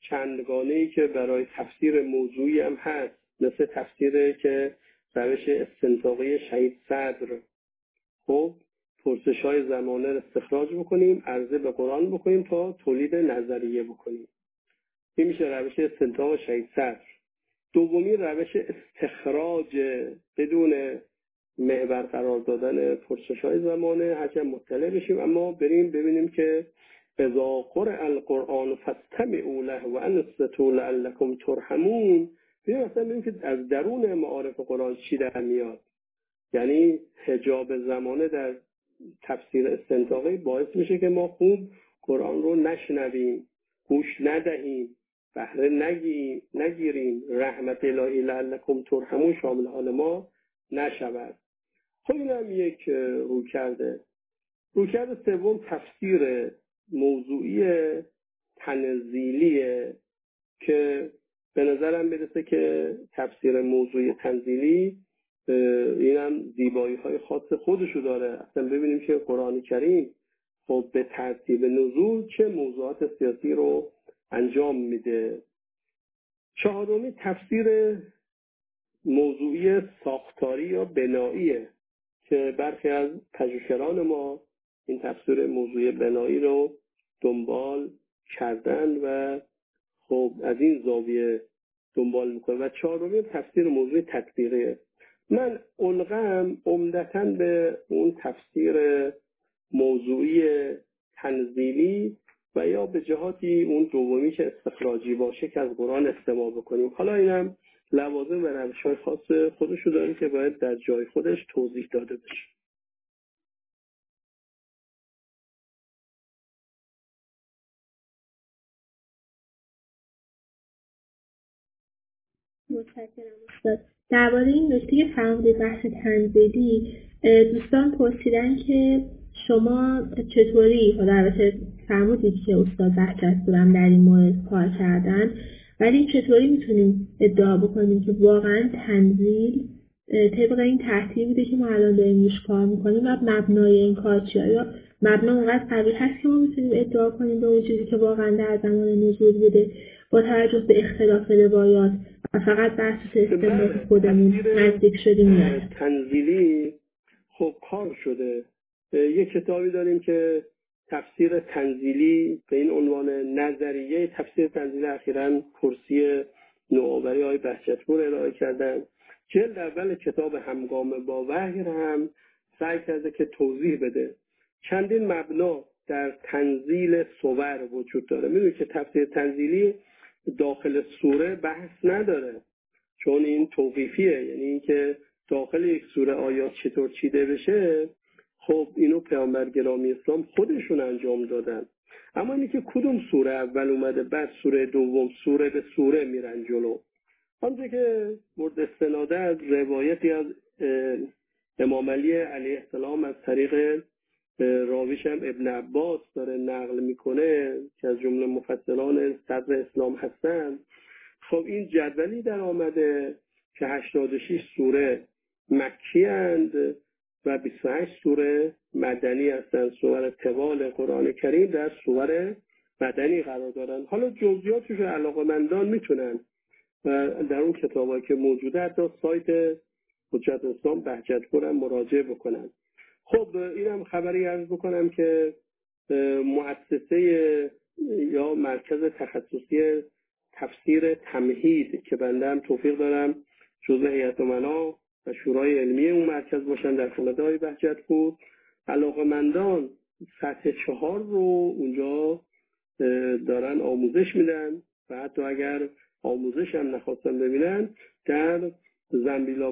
چندگانه ای که برای تفسیر موضوعی هم هست مثل تفسیر که روش استنطاقی شهید صدر. خب پرسش های زمانه استخراج بکنیم عرضه به قرآن بکنیم تا تولید نظریه بکنیم. این میشه روش استنطاق شهید صدر. دومی روش استخراج بدون محور قرار دادن پرسش های زمانه هرچند مطلع بشیم اما بریم ببینیم که اذا قرأ القرآن فاستمعوا له و انصتوا لعلكم ترحمون. اصلا ببینیم که از درون معارف قرآن چی در میاد. یعنی حجاب زمانه در تفسیر استنطاقی باعث میشه که ما خوب قرآن رو نشنویم گوش ندهیم بهره نگیریم, نگیریم. رحمت الهی لعلکم ترحمون شامل حال ما نشود. خب این هم یک رو کرده رویکرد سوم تفسیر موضوعی تنزیلیه که به نظرم می‌رسه که تفسیر موضوعی تنزیلی این هم زیبایی های خاص خودشو داره. اصلا ببینیم که قرآن کریم خب به ترتیب نزول چه موضوعات سیاسی رو انجام میده. چهارمی تفسیر موضوعی ساختاری یا بناییه که برخی از پژوهشگران ما این تفسیر موضوعی بنایی رو دنبال کردن و خب از این زاویه دنبال می‌کنه و چهارمی تفسیر موضوع تطبیقیه. من الغم عمدتا به اون تفسیر موضوعی تنزیلی و یا به جهاتی اون دومی که استخراجی باشه که از قرآن استماع بکنیم. حالا اینم لوازم و روش های خاص خودشو داره که باید در جای خودش توضیح داده بشه. متشکرم استاد. درباره این نکته فرمودید بحث تنزیلی دوستان پرسیدن که شما چطوری خدا البته فرمودید که استاد بحثت بودم در این مورد کار کردن ولی چطوری می‌تونیم ادعا بکنیم که واقعا تنزیل طبق این تحصیلی بوده که ما الان داریم روش کار می‌کنیم و مبنای این کار چیه؟ یا مبنا اونقدر قوی هست که ما می‌تونیم ادعا کنیم به اون چیزی که واقعا در زمان نزول بوده با توجه به اختلاف روایات. و فقط بر اساس استنباط خودمون نزدیک شدیم تنزیلی خب کار شده. یه کتابی داریم که تفسیر تنزیلی به این عنوان نظریه تفسیر تنزیلی اخیرا کرسی نوآوری های بهجتپور ارائه کردن جلد اول کتاب همگام با وحی هم سعی کرده که توضیح بده. چندین مبنا در تنزیل صور وجود داره. می‌دونید که تفسیر تنزیلی داخل سوره بحث نداره چون این توقیفیه. یعنی اینکه داخل یک سوره آیات چطور چیده بشه خب اینو پیامبر گرامی اسلام خودشون انجام دادن. اما اینی که کدوم سوره اول اومده بعد سوره دوم سوره به سوره میرن جلو. آنچه که مورد استناده از روایتی از امام علی علیه السلام از طریق راویش هم ابن عباس داره نقل می‌کنه که از جمله مفسران صدر اسلام هستن. خب این جدولی در آمده که 86 سوره مکی هند و 28 سوره مدنی هستند سوره توال قرآن کریم در سوره مدنی قرار دارن. حالا جزئیاتش علاقه مندان می‌تونن در اون کتابایی که موجوده حتی سایت حجت اسلام بهجتپور مراجعه بکنن. خب اینم خبری ارز بکنم که مؤسسه یا مرکز تخصصی تفسیر تمهید که بنده هم توفیق دارم جزء هیئت امنا و شورای علمی اون مرکز باشن در خانواده های بهجتپور علاقمندان سطح چهار رو اونجا دارن آموزش میدن و حتی اگر آموزش هم نخواستن ببینن در زنبیل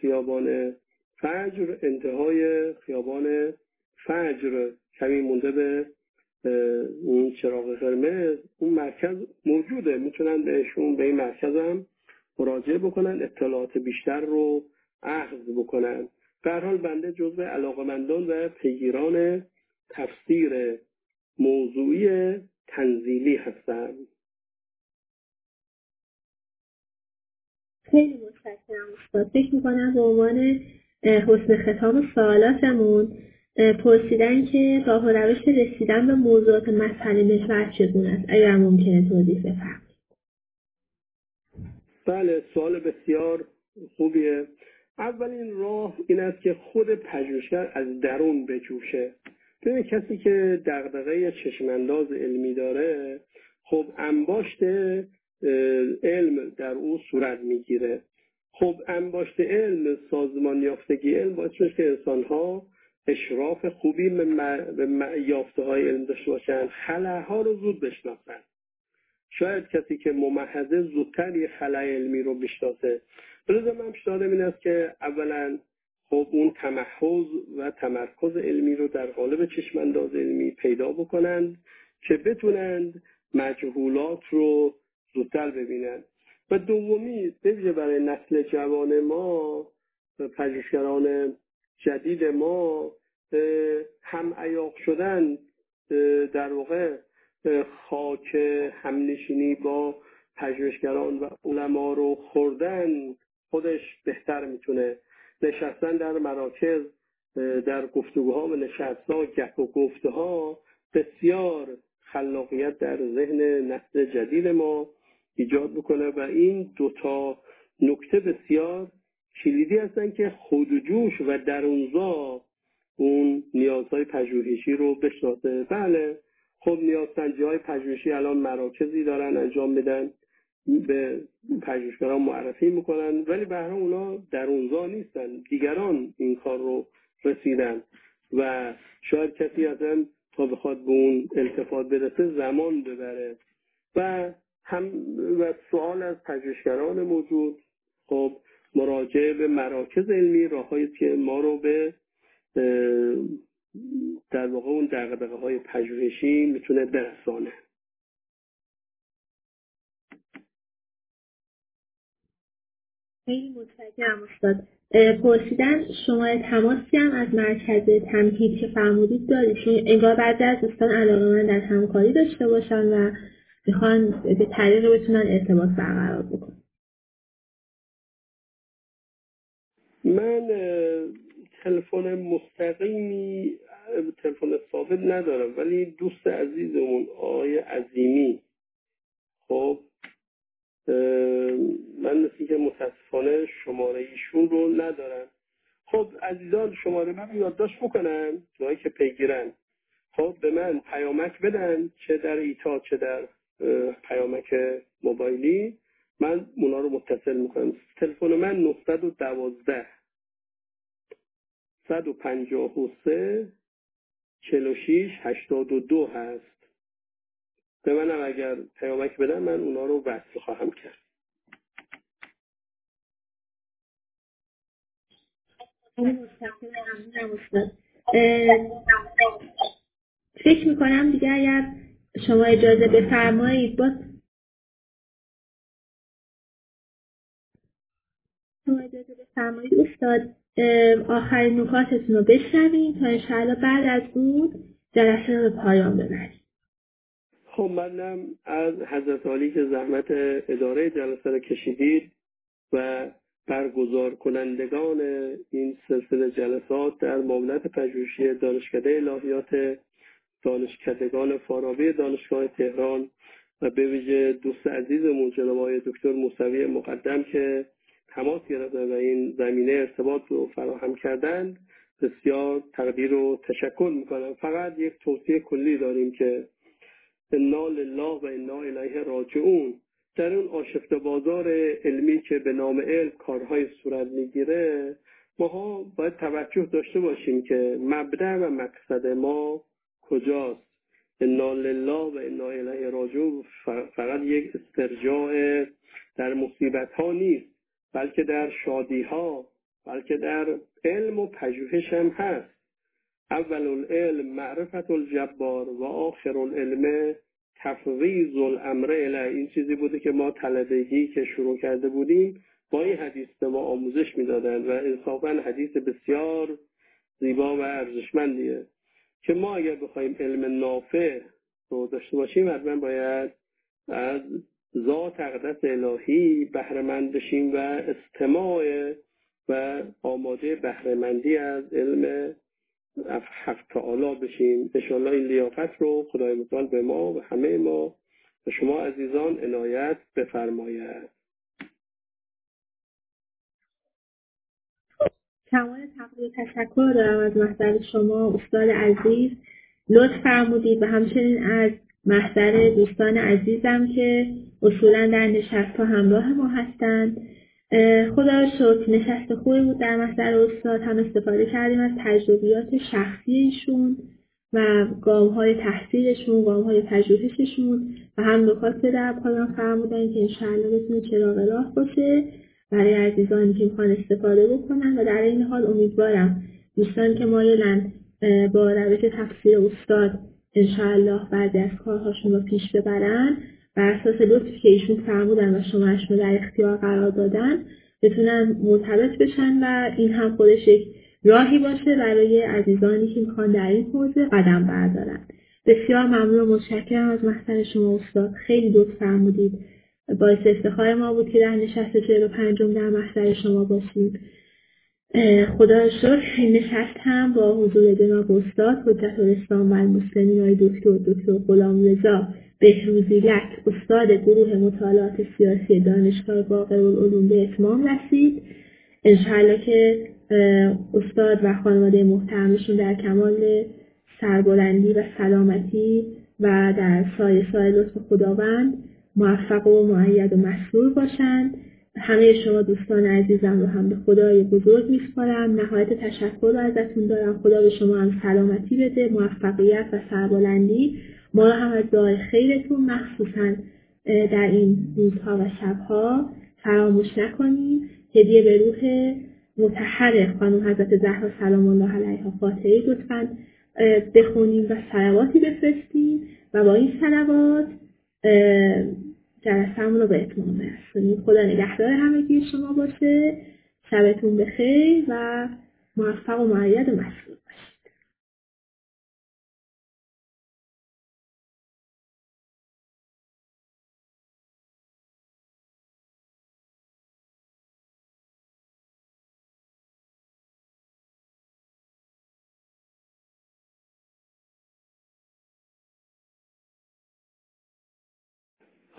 خیابان فجر انتهای خیابان فجر کمی مونده به اون چراغ قرمز. اون مرکز موجوده. می‌تونن بهشون به این مرکز هم مراجعه بکنن اطلاعات بیشتر رو اخذ بکنن. در حال بنده جزو علاقمندان و پیگیران تفسیر موضوعی تنزیلی هستم خیلی متشکرم استاد. فکر می‌کنم به عنوان حسن ختام سوالاتمون پرسیدن که راه و روش رسیدن به موضوعات مسئله محور چگونه است؟ اگر ممکنه توضیح بفرمایید. بله سوال بسیار خوبیه. اولین راه این است که خود پژوهشگر از درون بجوشه. ببین کسی که دغدغه چشمانداز علمی داره خب انباشت علم در او صورت می‌گیره. خب انباشت علم سازمان یافتگی علم باعث میشه که انسانها اشراف خوبی به یافته های علم داشته باشن. خلاها رو زود بشناسن. شاید کسی که ممحضه زودتر یه خلای علمی رو بشناسه. بلوز من پیشنهادم این است که اولا خب اون تمحض و تمرکز علمی رو در قالب چشمانداز علمی پیدا بکنند که بتونند مجهولات رو زودتر ببینند. و دومی بویژه برای نسل جوان ما پژوهشگران جدید ما هم ایاق شدن در واقع خاک همنشینی با پژوهشگران و علما رو خوردن خودش بهتر می‌تونه. نشستن در مراکز در گفتگوها و نشستها گپ و گفته ها بسیار خلاقیت در ذهن نسل جدید ما. ایجاد بکنه و این دوتا نکته بسیار کلیدی هستن که خودجوش و درونزا اون نیازهای پژوهشی رو بشناسه. بله خب نیازسنجی های پژوهشی الان مراکزی دارن انجام میدن به پژوهشگران معرفی می‌کنن ولی به اونا درونزا نیستن دیگران این کار رو رسیدن و شاید کسی اصلا تا بخواد به اون التفات برسه زمان ببره. و هم و سوال از پژوهشگران موجود. خب مراجعه به مراکز علمی راههایی که ما رو به در واقع اون دقدقه های پژوهشی می‌تونه برسانه. خیلی متشکرم استاد. پرسیدن شما تماسی هم از مرکز تمهید که فرمودید دارید. چون انگار بعضی از دوستان علاقه من در همکاری داشته باشن و می‌خوان به طریق بتونن ارتباط برقرار بکنن. من تلفن مستقیمی تلفن ثابت ندارم ولی دوست عزیزمون آقای عظیمی. خب من مثل که متاسفانه شماره ایشون رو ندارم. خب عزیزان شماره من رو یادداشت بکنن جایی که پیگیرن. خب به من پیامک بدن چه در ایتا چه در پیامک موبایلی من اونا رو متصل می‌کنم. تلفن من 912 153 46 82 هست. به منم اگر پیامک بدن من اونا رو وصل خواهم کرد. فکر می‌کنم دیگه اگر شما اجازه بفرمایید. با شما اجازه بفرمایید. استاد آخرین نکاتتون رو بشنویم تا انشاءالله بعد از اون جلسه رو پایان ببریم. خب منم از حضرت عالی که زحمت اداره جلسه رو کشیدید و برگزار کنندگان این سلسله جلسات در معاملت پژوهشی دانشکده الهیات دانشکدگان فارابی دانشگاه تهران و به ویژه دوست عزیزمون جناب آقای دکتر موسوی مقدم که تماس گرفتن و این زمینه ارتباط رو فراهم کردند بسیار تقدیر و تشکر می‌کنم. فقط یک توصیه کلی داریم که انا لله و انا الیه راجعون. در اون آشفت بازار علمی که به نام علم کارهای صورت می‌گیره ماها باید توجه داشته باشیم که مبدع و مقصد ما کجاست؟ انا لله و انا الیه راجعون. فقط یک استرجاع در مصیبت ها نیست بلکه در شادی ها بلکه در علم و پژوهش هم هست. اول العلم معرفت الجبار و آخر العلم تفویض الامر الی این چیزی بوده که ما طلبگی که شروع کرده بودیم با این حدیث به ما آموزش می‌دادند و انصافا حدیث بسیار زیبا و ارزشمندیه. که ما اگر بخوایم علم نافع رو داشته باشیم حتما باید از ذات اقدس الهی بهرهمند بشیم و استماع و آماده بهرهمندی از علم حق تعالی بشیم. انشاءالله این لیافت رو خدای متعال به ما و همه ما و شما عزیزان عنایت بفرماید. تمام تقدیر تشکر دارم از محضر شما استاد عزیز. لطف فرمودید و همچنین از محضر دوستان عزیزم که اصولا در نشست ها همراه ما هستند. خدا شکر نشست خوبی بود در محضر استاد. هم استفاده کردیم از تجربیات شخصی ایشون و گام های تحصیلشون گام های پژوهششون و هم نکات در پایان فرمودن که انشاءالله بتونه چراغ راه باشه. برای عزیزانی که می‌خوان استفاده بکنن و در این حال امیدوارم دوستان که مایلن با روش تفسیر استاد انشاءالله بعضی از کارهاشون رو پیش ببرن. بر اساس لطفی که ایشون فرمودن و شما رو در اختیار قرار دادن بتونن مرتبط بشن و این هم خودش یک راهی باشه برای عزیزانی که می‌خوان در این حوزه قدم بردارن. بسیار ممنون و متشکرم از محضر شما استاد. خیلی لطف فرمودید. باعث افتخار ما بود که در نشست چهل و پنجم در محضر شما باشیم. خدا شکر این نشست هم با حضور جناب استاد حجت الاسلام و المسلمین دکتر دکتر غلام رضا بهروزی لک استاد گروه مطالعات سیاسی دانشگاه باقر العلوم به اتمام رسید. انشاءالله که استاد و خانواده محترمشون در کمال سربلندی و سلامتی و در سایه سایه لطف خداوند موفق و معید و مسرور باشند همه شما دوستان عزیزم رو هم به خدای بزرگ میسپارم. نهایت تشکر رو ازتون دارم. خدا به شما هم سلامتی بده موفقیت و سربلندی. ما رو هم از دعای خیرتون مخصوصا در این روزها و شبها فراموش نکنیم. هدیه به روح متحر خانم حضرت زهرا سلام الله علیها خاطره لطفا بخونیم و سلواتی بفرستیم. و با این سلوات جلسهمون رو به اتمام برسونیم. خدا نگهدار همگی شما باشه. شبتون بخیر و موفق و معید مسئول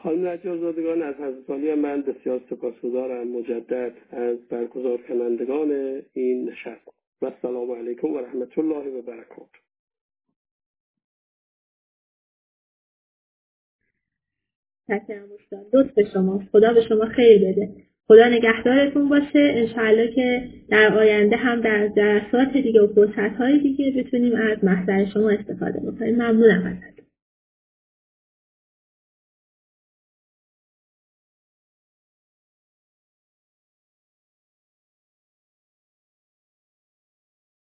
خانم نجازادگان از حضرت من بسیار سپاسگزارم. مجدد از برگزار کنندگان این نشست. و السلام علیکم و رحمت الله و استاد دوست به شما خدا به شما خیر بده. خدا نگهدارتون باشه. انشاءالله که در آینده هم در جلسات دیگه و فرصت های دیگه بتونیم از محضر شما استفاده بکنیم. ممنونم ازت